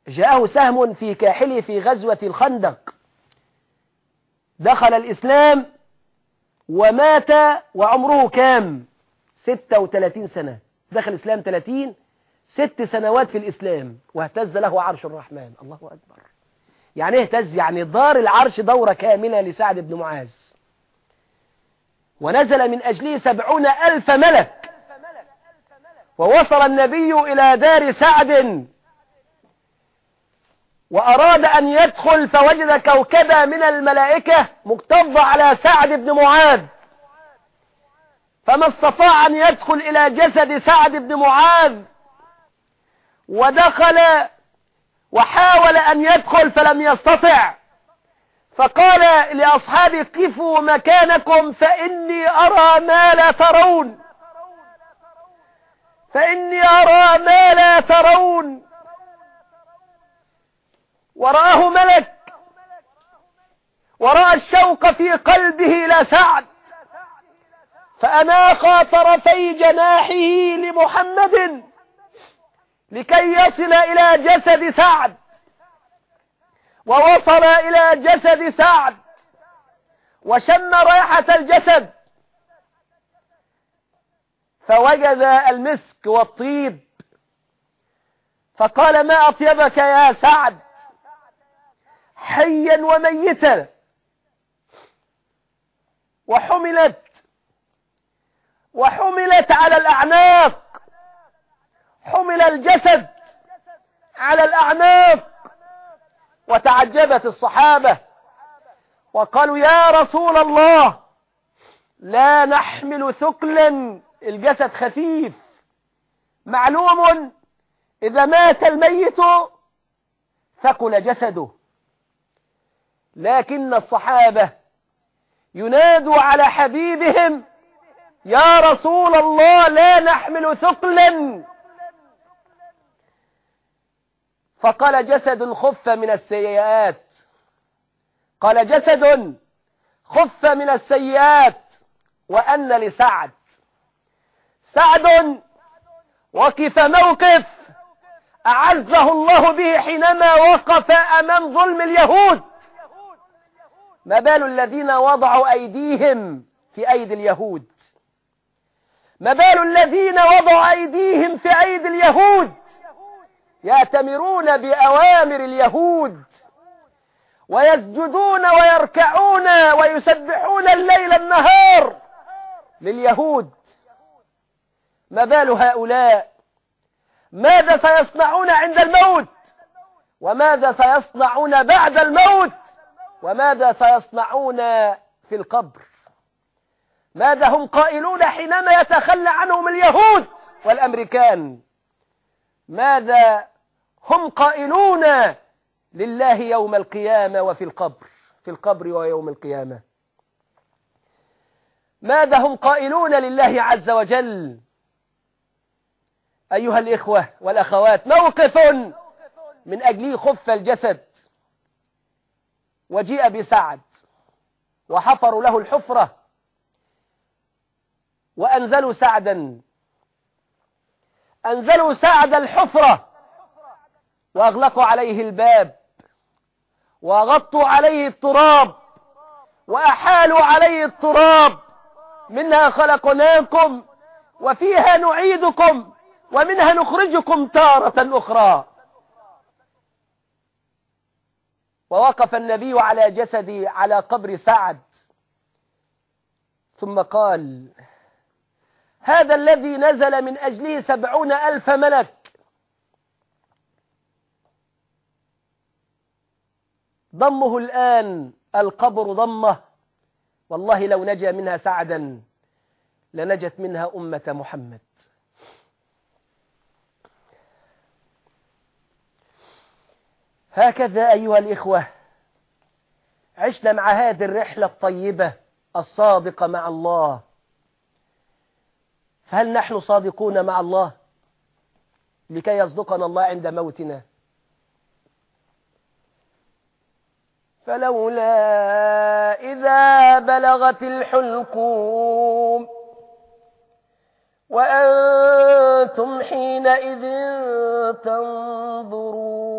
جاءه سهم في كاحله في غزوة الخندق. دخل الإسلام ومات وعمره كام؟ 36 سنة. دخل الإسلام 30 ست سنوات في الإسلام واهتز له عرش الرحمن. الله أكبر. يعني اهتز يعني دار العرش دورة كاملة لسعد بن معاذ. ونزل من أجله سبعون ألف ملك. ووصل النبي إلى دار سعد. وأراد أن يدخل فوجد كوكبا من الملائكة مكتظة على سعد بن معاذ. فما استطاع أن يدخل إلى جسد سعد بن معاذ. ودخل وحاول أن يدخل فلم يستطع. فقال لأصحابه قفوا مكانكم فإني أرى ما لا ترون. فإني أرى ما لا ترون. ورآه ملك. ورأى الشوق في قلبه إلى سعد. فأناخ طرفي جناحه لمحمد لكي يصل إلى جسد سعد. ووصل إلى جسد سعد. وشم رائحة الجسد. فوجد المسك والطيب. فقال ما أطيبك يا سعد؟ حيا وميتا. وحملت. وحملت على الأعناق. حمل الجسد على الأعناق. وتعجبت الصحابة. وقالوا يا رسول الله لا نحمل ثقلا. الجسد خفيف. معلوم إذا مات الميت ثقل جسده. لكن الصحابة ينادوا على حبيبهم يا رسول الله لا نحمل ثقلا. فقال جسد خف من السيئات. قال جسد خف من السيئات وأن لسعد. سعد وقف موقف أعزه الله به حينما وقف أمام ظلم اليهود. ما بال الذين وضعوا أيديهم في أيدي اليهود؟ ما بال الذين وضعوا أيديهم في أيدي اليهود؟ يأتمرون بأوامر اليهود ويسجدون ويركعون ويسبحون الليل النهار لليهود. ما بال هؤلاء؟ ماذا سيصنعون عند الموت؟ وماذا سيصنعون بعد الموت؟ وماذا سيصنعون في القبر؟ ماذا هم قائلون حينما يتخلى عنهم اليهود والأمريكان؟ ماذا هم قائلون لله يوم القيامة وفي القبر؟ في القبر ويوم القيامة. ماذا هم قائلون لله عز وجل؟ أيها الإخوة والأخوات موقف من أجله خف الجسد. وجيء بسعد وحفروا له الحفرة. وأنزلوا سعدا. أنزلوا سعد الحفرة. وأغلقوا عليه الباب. وغطوا عليه التراب. وأحالوا عليه التراب. منها خلقناكم وفيها نعيدكم. ومنها نخرجكم تارة أخرى. ووقف النبي على جسدي على قبر سعد. ثم قال هذا الذي نزل من أجله سبعون ألف ملك. ضمه الآن القبر ضمة. والله لو نجا منها سعدا لنجت منها أمة محمد. هكذا أيها الإخوة عشنا مع هذه الرحلة الطيبة الصادقة مع الله. فهل نحن صادقون مع الله؟ لكي يصدقنا الله عند موتنا. فلولا إذا بلغت الحلقوم وأنتم حينئذ تنظرون.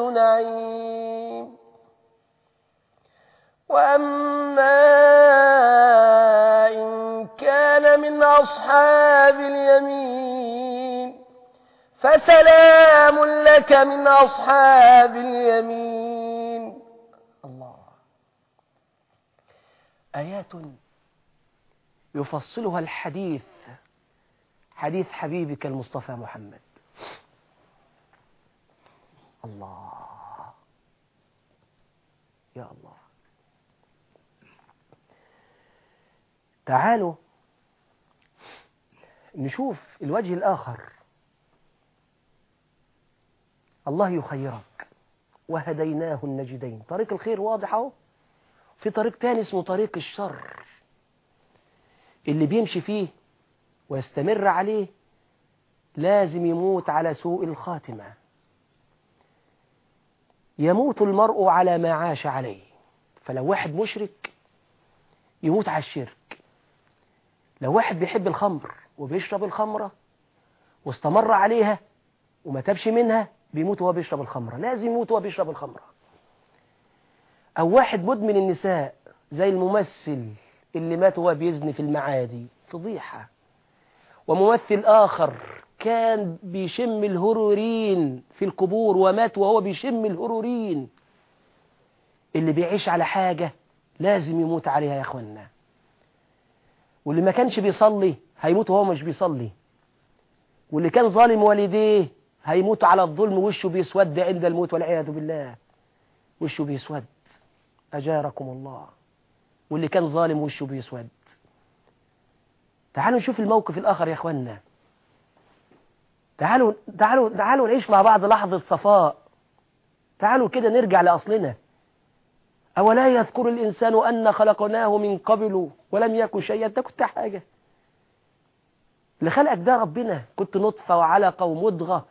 نعيم. وأما إن كان من أصحاب اليمين فسلام لك من أصحاب اليمين. الله. آيات يفصلها الحديث حديث حبيبك المصطفى محمد. الله. يا الله. تعالوا نشوف الوجه الآخر. الله يخيرك. وهديناه النجدين. طريق الخير واضح أهو. في طريق تاني اسمه طريق الشر. اللي بيمشي فيه ويستمر عليه لازم يموت على سوء الخاتمة. يموت المرء على ما عاش عليه. فلو واحد مشرك يموت على الشرك. لو واحد بيحب الخمر وبيشرب الخمرة واستمر عليها وما تبش منها بيموت وهو بيشرب الخمرة. لازم يموت وهو بيشرب الخمرة. أو واحد مدمن النساء زي الممثل اللي مات وهو بيزني في المعادي فضيحة. وممثل آخر كان بيشم الهرورين في القبور ومات وهو بيشم الهرورين. اللي بيعيش على حاجة لازم يموت عليها يا أخوانا. واللي ما كانش بيصلي هيموت وهو مش بيصلي. واللي كان ظالم والديه هيموت على الظلم وشه بيسود عند الموت والعياذ بالله. وشه بيسود. أجاركم الله. واللي كان ظالم وشه بيسود. تعالوا نشوف الموقف الآخر يا أخوانا. تعالوا, تعالوا, تعالوا نعيش مع بعض لحظة صفاء. تعالوا كده نرجع لأصلنا. أولا يذكر الإنسان أن خلقناه من قبل ولم يكن شيئا. أنت كنت حاجة. اللي خلقك ده ربنا. كنت نطفة وعلقة ومضغة.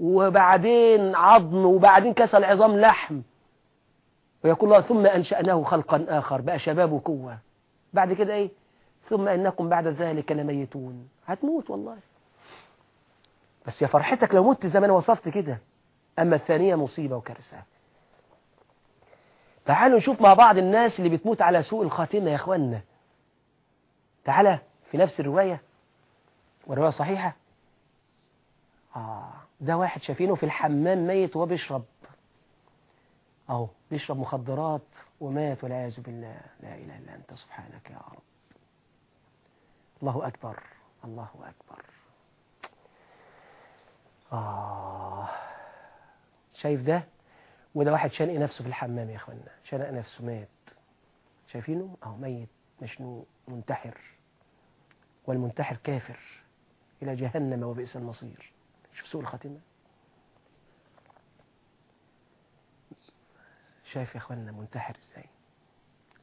وبعدين عظم. وبعدين كسل عظام لحم. ويقول الله ثم أنشأناه خلقا آخر. بقى شباب وقوة. بعد كده إيه؟ ثم إنكم بعد ذلك لميتون. هتموت والله. بس يا فرحتك لو مت زي ما أنا وصفت كده. أما الثانية مصيبة وكارثة. تعالوا نشوف مع بعض الناس اللي بتموت على سوء الخاتمة يا أخوانا تعالى في نفس الرواية. والرواية صحيحة. آه ده واحد شايفينه في الحمام ميت وهو بيشرب أهو بيشرب مخدرات ومات والعياذ بالله. لا إله إلا أنت سبحانك يا رب. الله أكبر الله أكبر. آه. شايف ده؟ وده واحد شنق نفسه في الحمام يا إخوانا. شنق نفسه مات. شايفينه؟ أهو ميت مشنوق منتحر. والمنتحر كافر. إلى جهنم وبئس المصير. شوف سوء الخاتمة. شايف يا إخوانا منتحر إزاي؟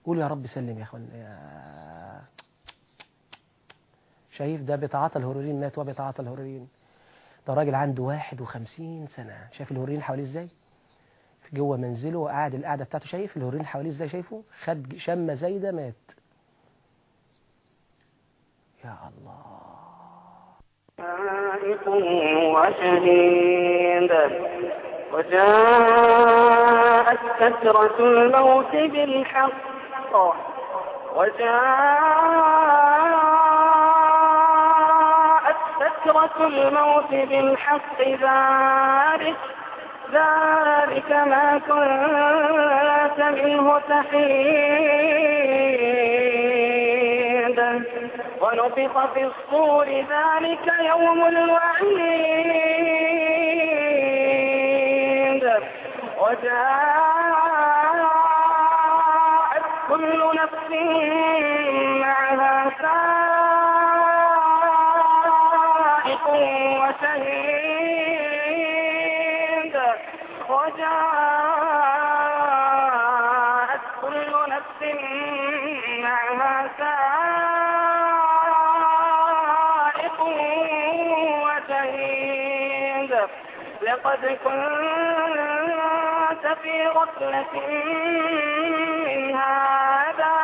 قول يا رب سلم يا إخوانا. يا شايف ده بيتعاطى الهيروين مات وبيتعاطى الهيروين ده راجل عنده 51 سنة. شايف الهيروين حواليه إزاي؟ في جوه منزله وقاعد القعدة بتاعته شايف الهيروين حواليه إزاي شايفه؟ خد شمة زايدة مات. يا الله. وشهيد وجاءت سكرة الموت بالحق وجاءت سكرة الموت بالحق ذلك ذلك ما كنت منه تحيد. ونفخ في الصور ذلك يوم الوعيد. وجاءت كل نفس لقد كنت في غفلة من هذا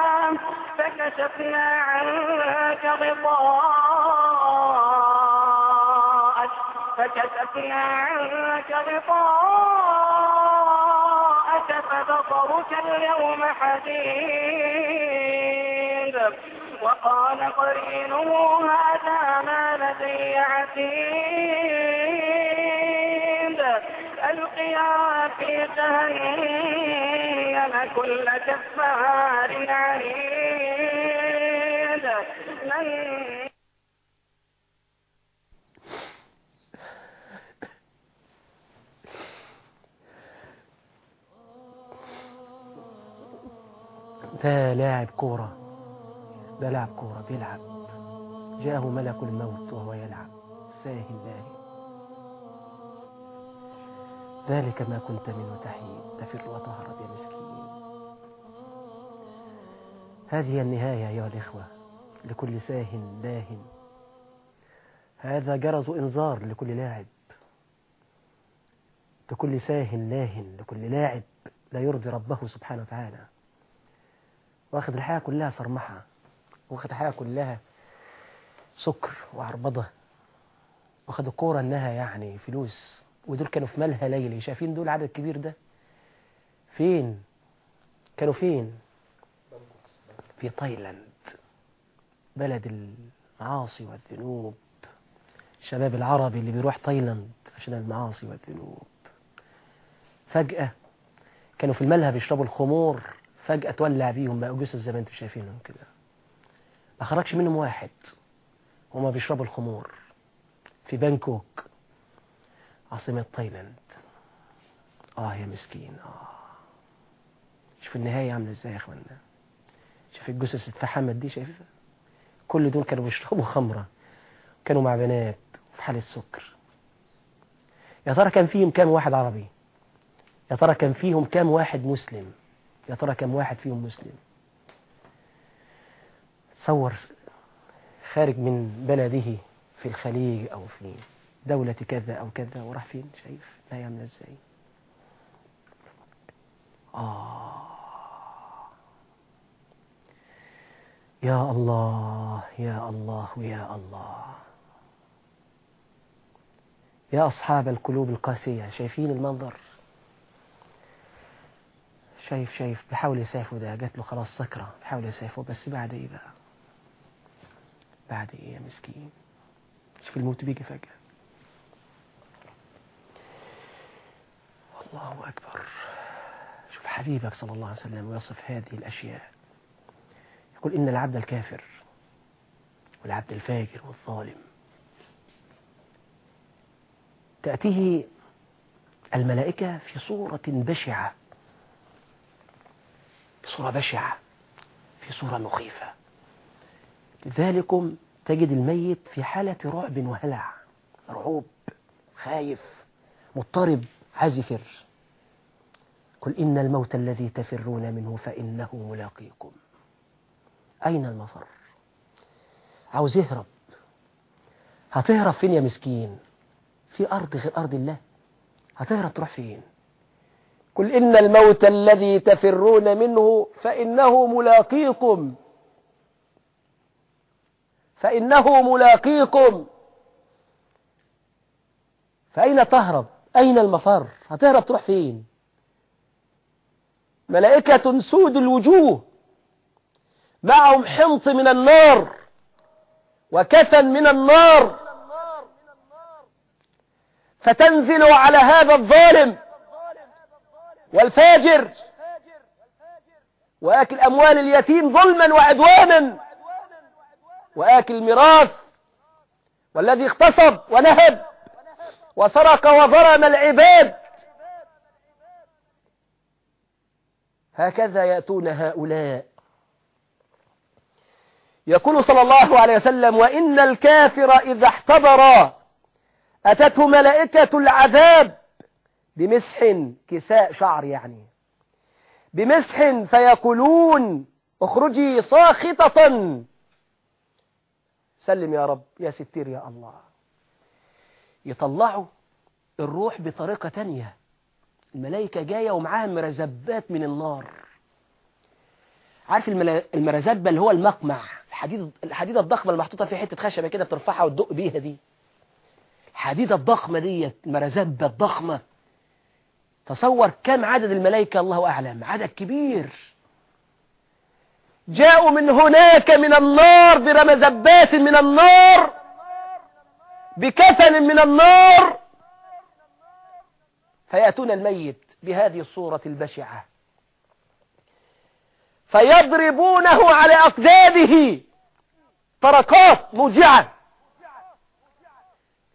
فكشفنا عنك غطاءك فكشفنا عنك غطاءك فبصرك اليوم حديد. وقال قرينه هذا ما لدي عتيد. ألقيا في جهنم كل كفار عنيد. من ده لاعب كورة. ده لاعب كورة بيلعب. جاءه ملك الموت وهو يلعب. ساهل لاهي ذلك ما كنت منه تحيد تفر وتهرب يا مسكين هذه النهاية أيها الإخوة لكل ساه لاه. هذا جرس إنذار لكل لاعب. لكل ساه لاه لكل لاعب لا يرضي ربه سبحانه وتعالى. واخد الحياة كلها صرمحة. واخد الحياة كلها سكر وعربضة. واخد الكورة إنها يعني فلوس. ودول كانوا في ملهى ليلي. شايفين دول عدد كبير ده؟ فين؟ كانوا فين؟ في تايلاند. بلد المعاصي والذنوب. الشباب العربي اللي بيروح تايلاند عشان المعاصي والذنوب. فجأة كانوا في الملهى بيشربوا الخمور. فجأة تولع بيهم جثث زي ما أنتم شايفينهم كده. ما خرجش منهم واحد. هما بيشربوا الخمور. في بانكوك. عاصمة تايلاند. آه يا مسكين. آه. شوف النهاية عاملة إزاي يا اخوانا شوف الجثث اتفحمت دي شايفها كل دول كانوا بيشربوا خمرة. كانوا مع بنات في حالة سكر. يا ترى كان فيهم كام واحد عربي؟ يا ترى كان فيهم كام واحد مسلم؟ يا ترى كم واحد فيهم مسلم؟ تصور خارج من بلده في الخليج أو في دولة كذا أو كذا وراح فين؟ شايف؟ لا يعمل إزاي آه. يا الله يا الله يا الله. يا أصحاب القلوب القاسية شايفين المنظر؟ شايف شايف. بحاول يسافه ده. جات له خلاص سكرة. بحاول يسافه بس بعد إيه بقى؟ بعد إيه يا مسكين؟ شوف الموت بيجي فجأة. الله أكبر. شوف حبيبك صلى الله عليه وسلم ويصف هذه الأشياء. يقول إن العبد الكافر والعبد الفاجر والظالم. تأتيه الملائكة في صورة بشعة. صورة بشعة. في صورة مخيفة. لذلكم تجد الميت في حالة رعب وهلع. مرعوب خايف مضطرب. عازفر. قل إن الموت الذي تفرون منه فإنه ملاقيكم. أين المفر؟ عاوز يهرب. هتهرب فين يا مسكين؟ في أرض غير أرض الله. هتهرب تروح فين؟ قل إن الموت الذي تفرون منه فإنه ملاقيكم. فإنه ملاقيكم. فأين تهرب؟ أين المفر؟ هتهرب تروح فين؟ ملائكة سود الوجوه. معهم حنط من النار وكفن من النار. فتنزل على هذا الظالم والفاجر. وآكل أموال اليتيم ظلما وعدوانا. وآكل الميراث والذي اغتصب ونهب. وسرق وظلم العباد. هكذا يأتون هؤلاء. يقول صلى الله عليه وسلم وإن الكافر إذا احتضر أتته ملائكة العذاب بمسح كساء شعر يعني. بمسح فيقولون اخرجي ساخطة. سلم يا رب يا ستير يا الله. يطلعوا الروح بطريقة تانية. الملائكة جاية ومعاها مرزبات من النار. عارف المرزبة اللي هو المقمع؟ الحديد الحديدة الضخمة المحطوطة في حتة خشبة كده بترفعها وتدق بيها دي. الحديدة الضخمة دي المرزبة الضخمة. تصور كم عدد الملائكة الله أعلم. عدد كبير. جاءوا من هناك من النار برمزبات من النار. بكفن من النار. فيأتون الميت بهذه الصورة البشعة. فيضربونه على أقدامه طرقات موجعة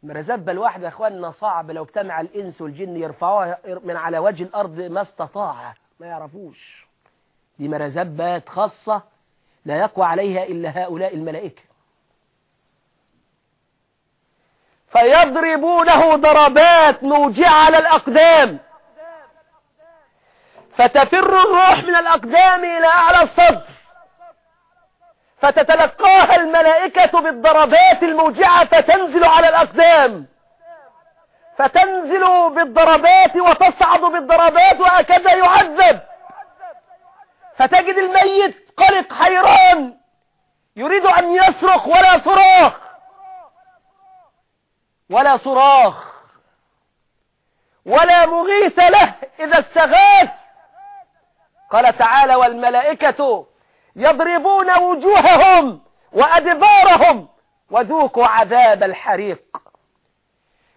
مرزبة الواحدة أخواننا صعب لو اجتمع الإنس والجن يرفعوها من على وجه الأرض ما استطاع ما يعرفوش. دي مرزبات خاصة لا يقوى عليها إلا هؤلاء الملائكة. فيضربونه ضربات موجعة على الأقدام. فتفر الروح من الأقدام إلى أعلى الصدر. فتتلقاها الملائكة بالضربات الموجعة فتنزل على الأقدام. فتنزل بالضربات وتصعد بالضربات وهكذا يعذب. فتجد الميت قلق حيران. يريد أن يصرخ ولا صراخ. ولا صراخ ولا مغيث له إذا استغاث. قال تعالى والملائكة يضربون وجوههم وأدبارهم وذوقوا عذاب الحريق.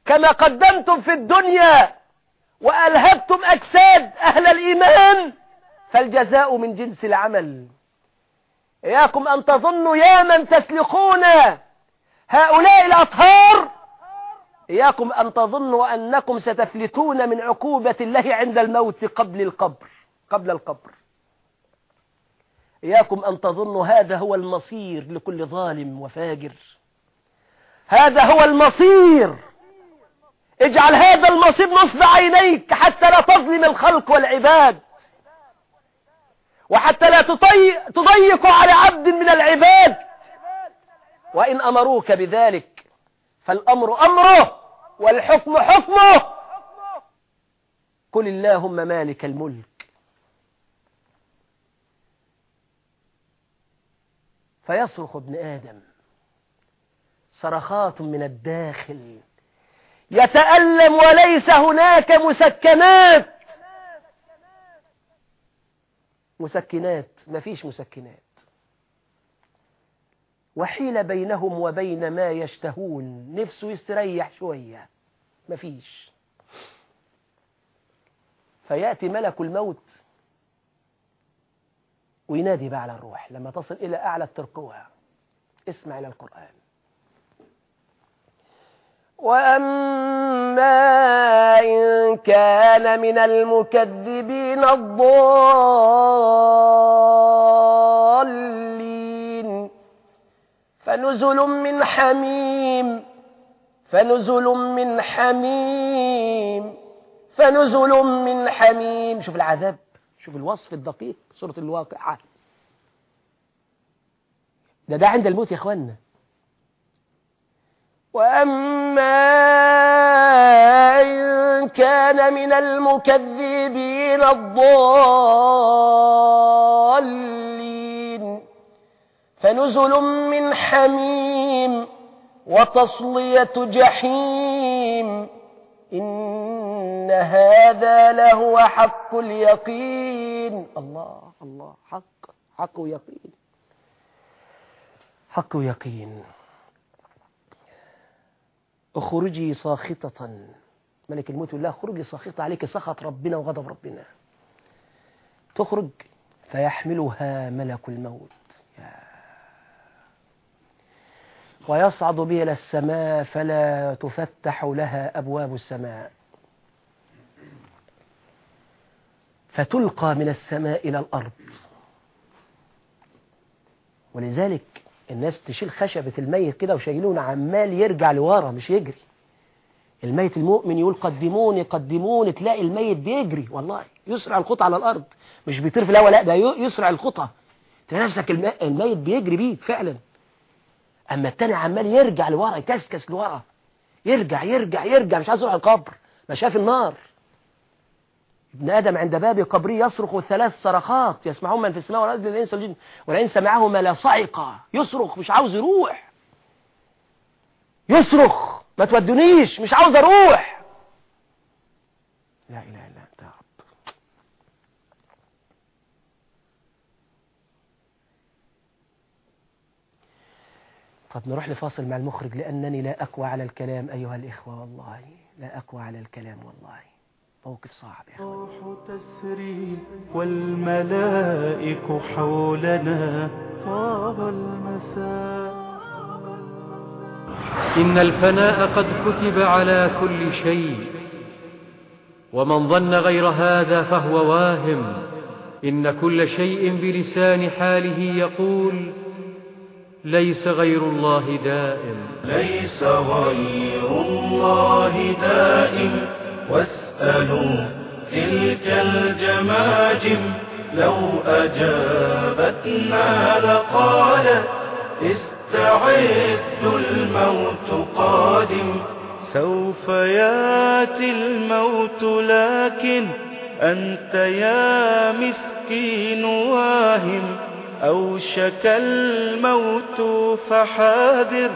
كما قدمتم في الدنيا وألهبتم أجساد أهل الإيمان فالجزاء من جنس العمل. إياكم أن تظنوا يا من تسلقون هؤلاء الأطهار إياكم أن تظنوا أنكم ستفلتون من عقوبة الله عند الموت قبل القبر قبل القبر. إياكم أن تظنوا هذا هو المصير لكل ظالم وفاجر. هذا هو المصير. اجعل هذا المصير نصب عينيك حتى لا تظلم الخلق والعباد. وحتى لا تضيق على عبد من العباد. وإن أمروك بذلك فالأمر أمره. والحكم حكمه. قل اللهم مالك الملك. فيصرخ ابن آدم. صرخات من الداخل. يتألم وليس هناك مسكنات. مسكنات. مفيش مسكنات. وحيل بينهم وبين ما يشتهون. نفسه يستريح شوية. مفيش فيأتي ملك الموت وينادي بقى على الروح. لما تصل إلى أعلى الترقوها اسمع إلى القرآن. وأما إن كان من المكذبين الضالين فنزل من حميم فنزل من حميم فنزل من حميم. شوف العذاب شوف الوصف الدقيق سورة الواقعة. ده ده عند الموت يا اخوانا وأما إن كان من المكذبين الضالين فنزل من حميم وتصلية جحيم. إن هذا لهو حق اليقين. الله الله حق حق ويقين حق ويقين اخرجي ساخطة. ملك الموت لها اخرجي ساخطة عليك سخط ربنا وغضب ربنا. تخرج فيحملها ملك الموت. ويصعد بها إلى السماء فلا تفتح لها أبواب السماء. فتلقى من السماء إلى الأرض. ولذلك الناس تشيل خشبة الميت كده وشايلون عمال يرجع لورا مش يجري. الميت المؤمن يقول قدموني قدموني تلاقي الميت بيجري. والله يسرع الخطى على الأرض. مش بيطير في الهواء لا ده يسرع الخطى. تلاقي نفسك الميت بيجري بيك فعلا. أما التاني عمال يرجع لورا يكسكس لورا. يرجع يرجع يرجع مش عايز يروح القبر. ما شاف النار. ابن آدم عند باب قبره يصرخ ثلاث صرخات يسمعون من في السماء والأرض الإنس والجن. ولئن سمعهما لصعق يصرخ مش عاوز يروح. يصرخ ما تودونيش مش عاوز أروح. لا إله إلا أنت يا رب طب نروح لفاصل مع المخرج لأنني لا أقوى على الكلام أيها الإخوة والله لا أقوى على الكلام والله موقف صعب يا روح تسري والملائك حولنا. طاب المساء. إن الفناء قد كتب على كل شيء. ومن ظن غير هذا فهو واهم. إن كل شيء بلسان حاله يقول ليس غير الله دائم. ليس غير الله دائم. واسألوا تلك الجماجم. لو أجابتنا لقالت استعدوا الموت قادم. سوف ياتي الموت لكن أنت يا مسكين واهم. أوشك الموت فحاذر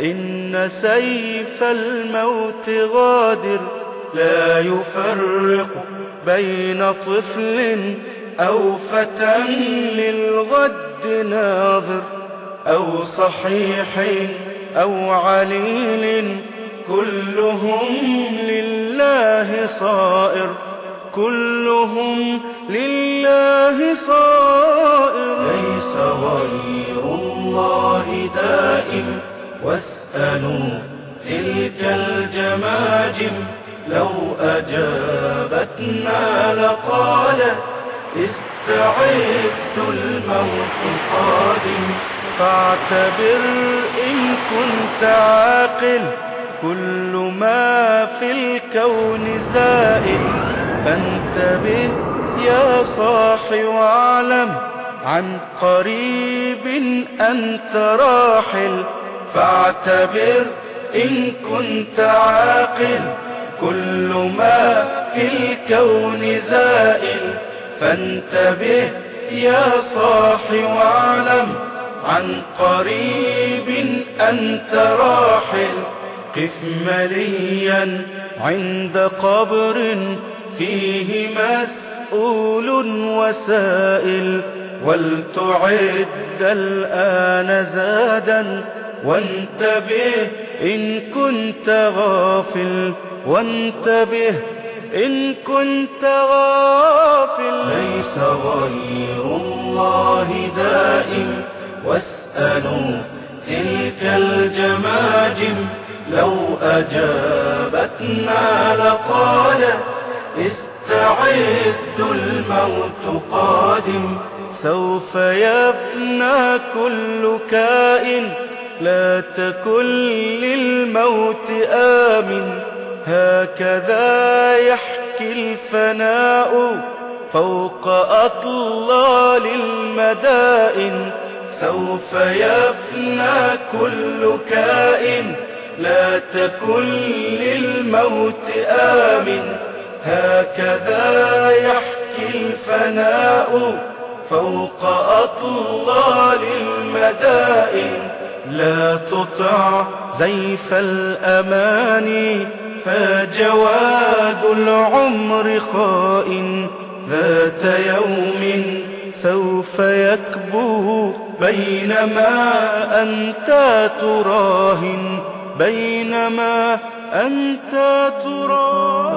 إن سيف الموت غادر. لا يفرق بين طفل أو فتى للغد ناظر أو صحيح أو عليل كلهم لله صائر. كلهم لله صائر. ليس غير الله دائم. واسألوا تلك الجماجم لو أجابتنا لقالت استعدوا الموت قادم. فاعتبر إن كنت عاقل كل ما في الكون زائل. فانتبه يا صاحي واعلم عن قريب أنت راحل فاعتبر إن كنت عاقل. كل ما في الكون زائل فانتبه يا صاحي واعلم عن قريب أنت راحل قف مليا عند قبر فيه مسؤول وسائل. ولتعد الآن زادا وانتبه إن كنت غافل وانتبه إن كنت غافل. ليس غير الله دائم واسألوا تلك الجماجم. لو أجابتنا لقالت استعدوا الموت قادم. سوف يفنى كل كائن لا تكن للموت آمن. هكذا يحكي الفناء فوق أطلال المدائن. سوف يفنى كل كائن لا تكن للموت آمن. هكذا يحكي الفناء فوق أطلال المدائن. لا تطع زيف الأماني فجواد العمر خائن. ذات يوم سوف يكبه بينما أنت تراهن بينما أنت تراهن.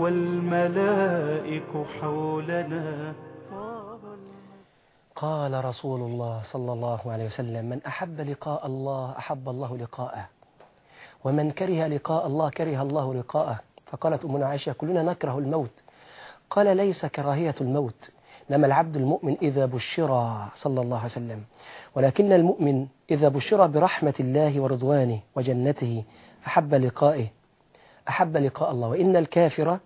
والملائك حولنا. قال رسول الله صلى الله عليه وسلم من أحب لقاء الله أحب الله لقاءه ومن كره لقاء الله كره الله لقاءه. فقالت أمنا عائشة كلنا نكره الموت. قال ليس كراهية الموت إنما العبد المؤمن إذا بشر. صلى الله عليه وسلم. ولكن المؤمن إذا بشر برحمة الله ورضوانه وجنته أحب لقائه أحب لقاء الله. وإن الكافر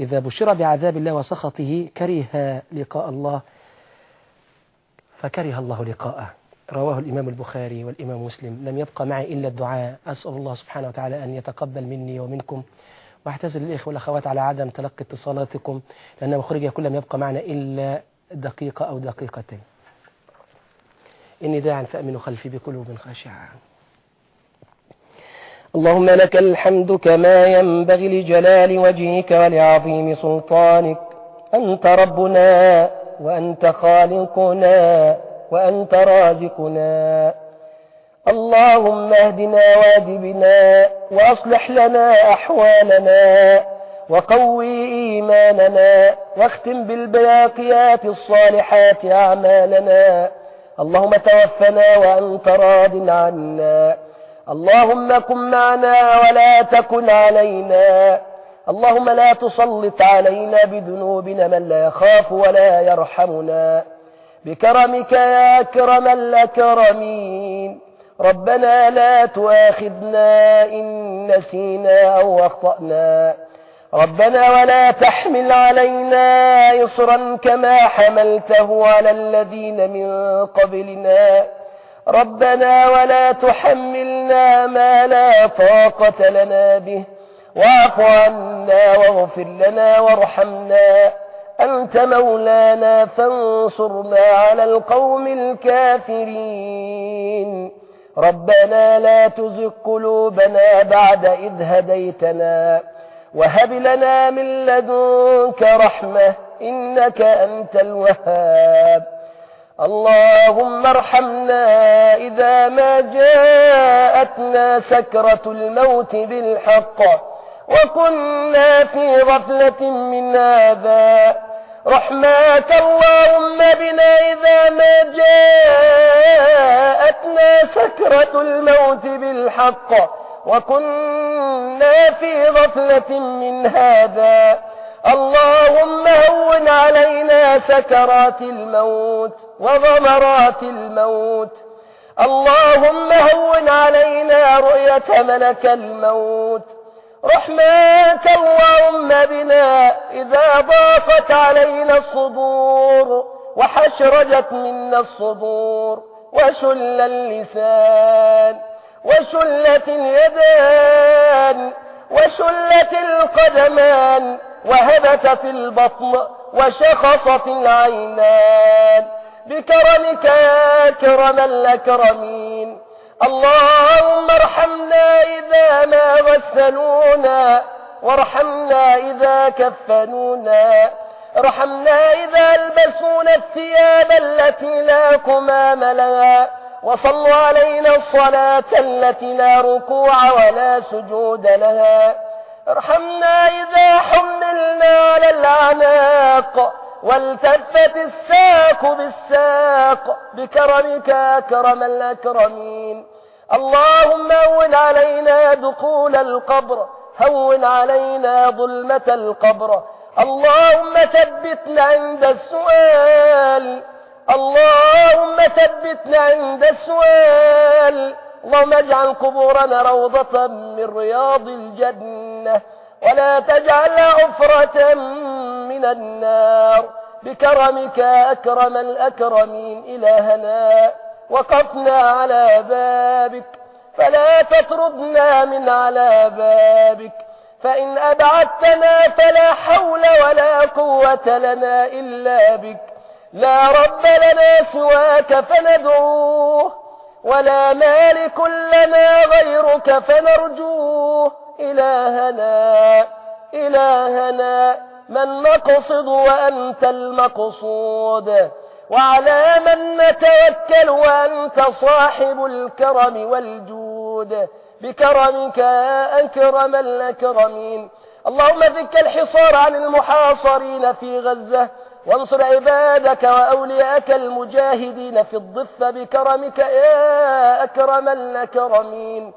إذا بشر بعذاب الله وسخطه كره لقاء الله فكره الله لقاءه. رواه الإمام البخاري والإمام مسلم. لم يبقى معي إلا الدعاء. أسأل الله سبحانه وتعالى أن يتقبل مني ومنكم. واعتذر للإخوة والأخوات على عدم تلقي اتصالاتكم لأن مخرج يقول لم يبقى معنا إلا دقيقة أو دقيقتين. إني داع فأمن خلفي بقلوب خاشعة. اللهم لك الحمد كما ينبغي لجلال وجهك ولعظيم سلطانك. أنت ربنا وأنت خالقنا وأنت رازقنا. اللهم اهدنا واد بنا وأصلح لنا أحوالنا وقوي إيماننا واختم بالباقيات الصالحات أعمالنا. اللهم توفنا وأنت راض عنا. اللهم كن معنا ولا تكن علينا. اللهم لا تسلط علينا بذنوبنا من لا يخاف ولا يرحمنا. بكرمك يا أكرم الأكرمين. ربنا لا تؤاخذنا إن نسينا أو أخطأنا. ربنا ولا تحمل علينا إصرا كما حملته على الذين من قبلنا. ربنا ولا تحملنا ما لا طاقة لنا به. واعف عنا واغفر لنا وارحمنا. أنت مولانا فانصرنا على القوم الكافرين. ربنا لا تزغ قلوبنا بعد إذ هديتنا. وهب لنا من لدنك رحمة إنك أنت الوهاب. اللهم ارحمنا إذا ما جاءتنا سكرة الموت بالحق وكنا في غفلة من هذا. رحمات اللهم بنا إذا ما جاءتنا سكرة الموت بالحق وكنا في غفلة من هذا. اللهم هون علينا سكرات الموت وغمرات الموت. اللهم هون علينا رؤية ملك الموت. رحمات اللهم بنا إذا ضاقت علينا الصدور وحشرجت منا الصدور. وشل اللسان وشلت اليدان وشلت القدمان وهبتت البطن وشخصت العينان. بكرمك يا كرم الأكرمين. اللهم ارحمنا إذا ما غسلونا. وارحمنا إذا كفنونا. ارحمنا إذا ألبسونا الثياب التي لا قمام لها. وصلوا علينا الصلاة التي لا ركوع ولا سجود لها. ارحمنا إذا حملنا على الأعناق والتفت الساق بالساق بكرمك أكرم الأكرمين. اللهم هون علينا دخول القبر هون علينا ظلمة القبر. اللهم ثبتنا عند السؤال اللهم ثبتنا عند السؤال. اللهم اجعل قبورنا روضة من رياض الجنة ولا تجعلها عفرة من النار. بكرمك أكرم الأكرمين إلهنا وقفنا على بابك. فلا تطردنا من على بابك. فإن أبعدتنا فلا حول ولا قوة لنا إلا بك. لا رب لنا سواك فندعوه. ولا مالك لنا غيرك فنرجوه. إلهنا إلهنا من نقصد وأنت المقصود. وعلى من نتوكل وأنت صاحب الكرم والجود. بكرمك أكرم الأكرمين. اللهم فك الحصار عن المحاصرين في غزة. وانصر عبادك وأولياءك المجاهدين في الضفة بكرمك يا أكرم الأكرمين.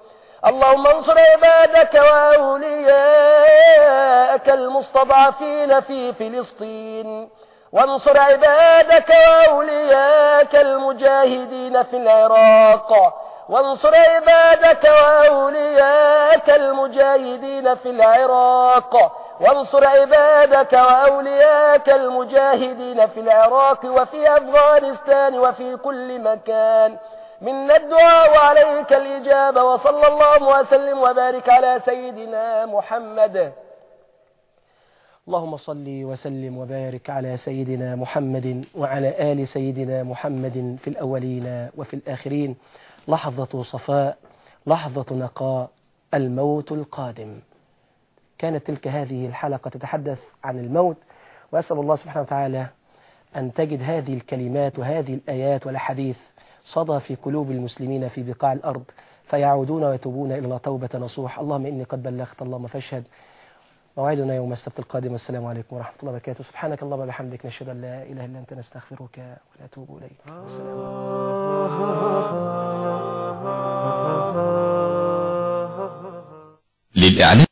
اللهم انصر عبادك وأولياءك المستضعفين في فلسطين. وانصر عبادك وأولياءك المجاهدين في العراق. وانصر عبادك وأولياءك المجاهدين في العراق. وانصر عبادك وأولياءك المجاهدين في العراق وفي أفغانستان وفي كل مكان. منا الدعاء وعليك الإجابة وصلى الله وسلم وبارك على سيدنا محمد. اللهم صل وسلم وبارك على سيدنا محمد وعلى آل سيدنا محمد في الأولين وفي الآخرين. لحظة صفاء لحظة نقاء الموت القادم. كانت تلك هذه الحلقة تتحدث عن الموت وأسأل الله سبحانه وتعالى أن تجد هذه الكلمات وهذه الآيات والحديث صدى في قلوب المسلمين في بقاع الأرض فيعودون ويتوبون إلى الله توبة نصوح. اللهم إني قد بلغت اللهم فاشهد. موعدنا يوم السبت القادم. السلام عليكم ورحمة الله وبركاته. سبحانك اللهم وبحمدك نشهد أن لا إله إلا أنت نستغفرك ونتوب إليك. السلام للإعلان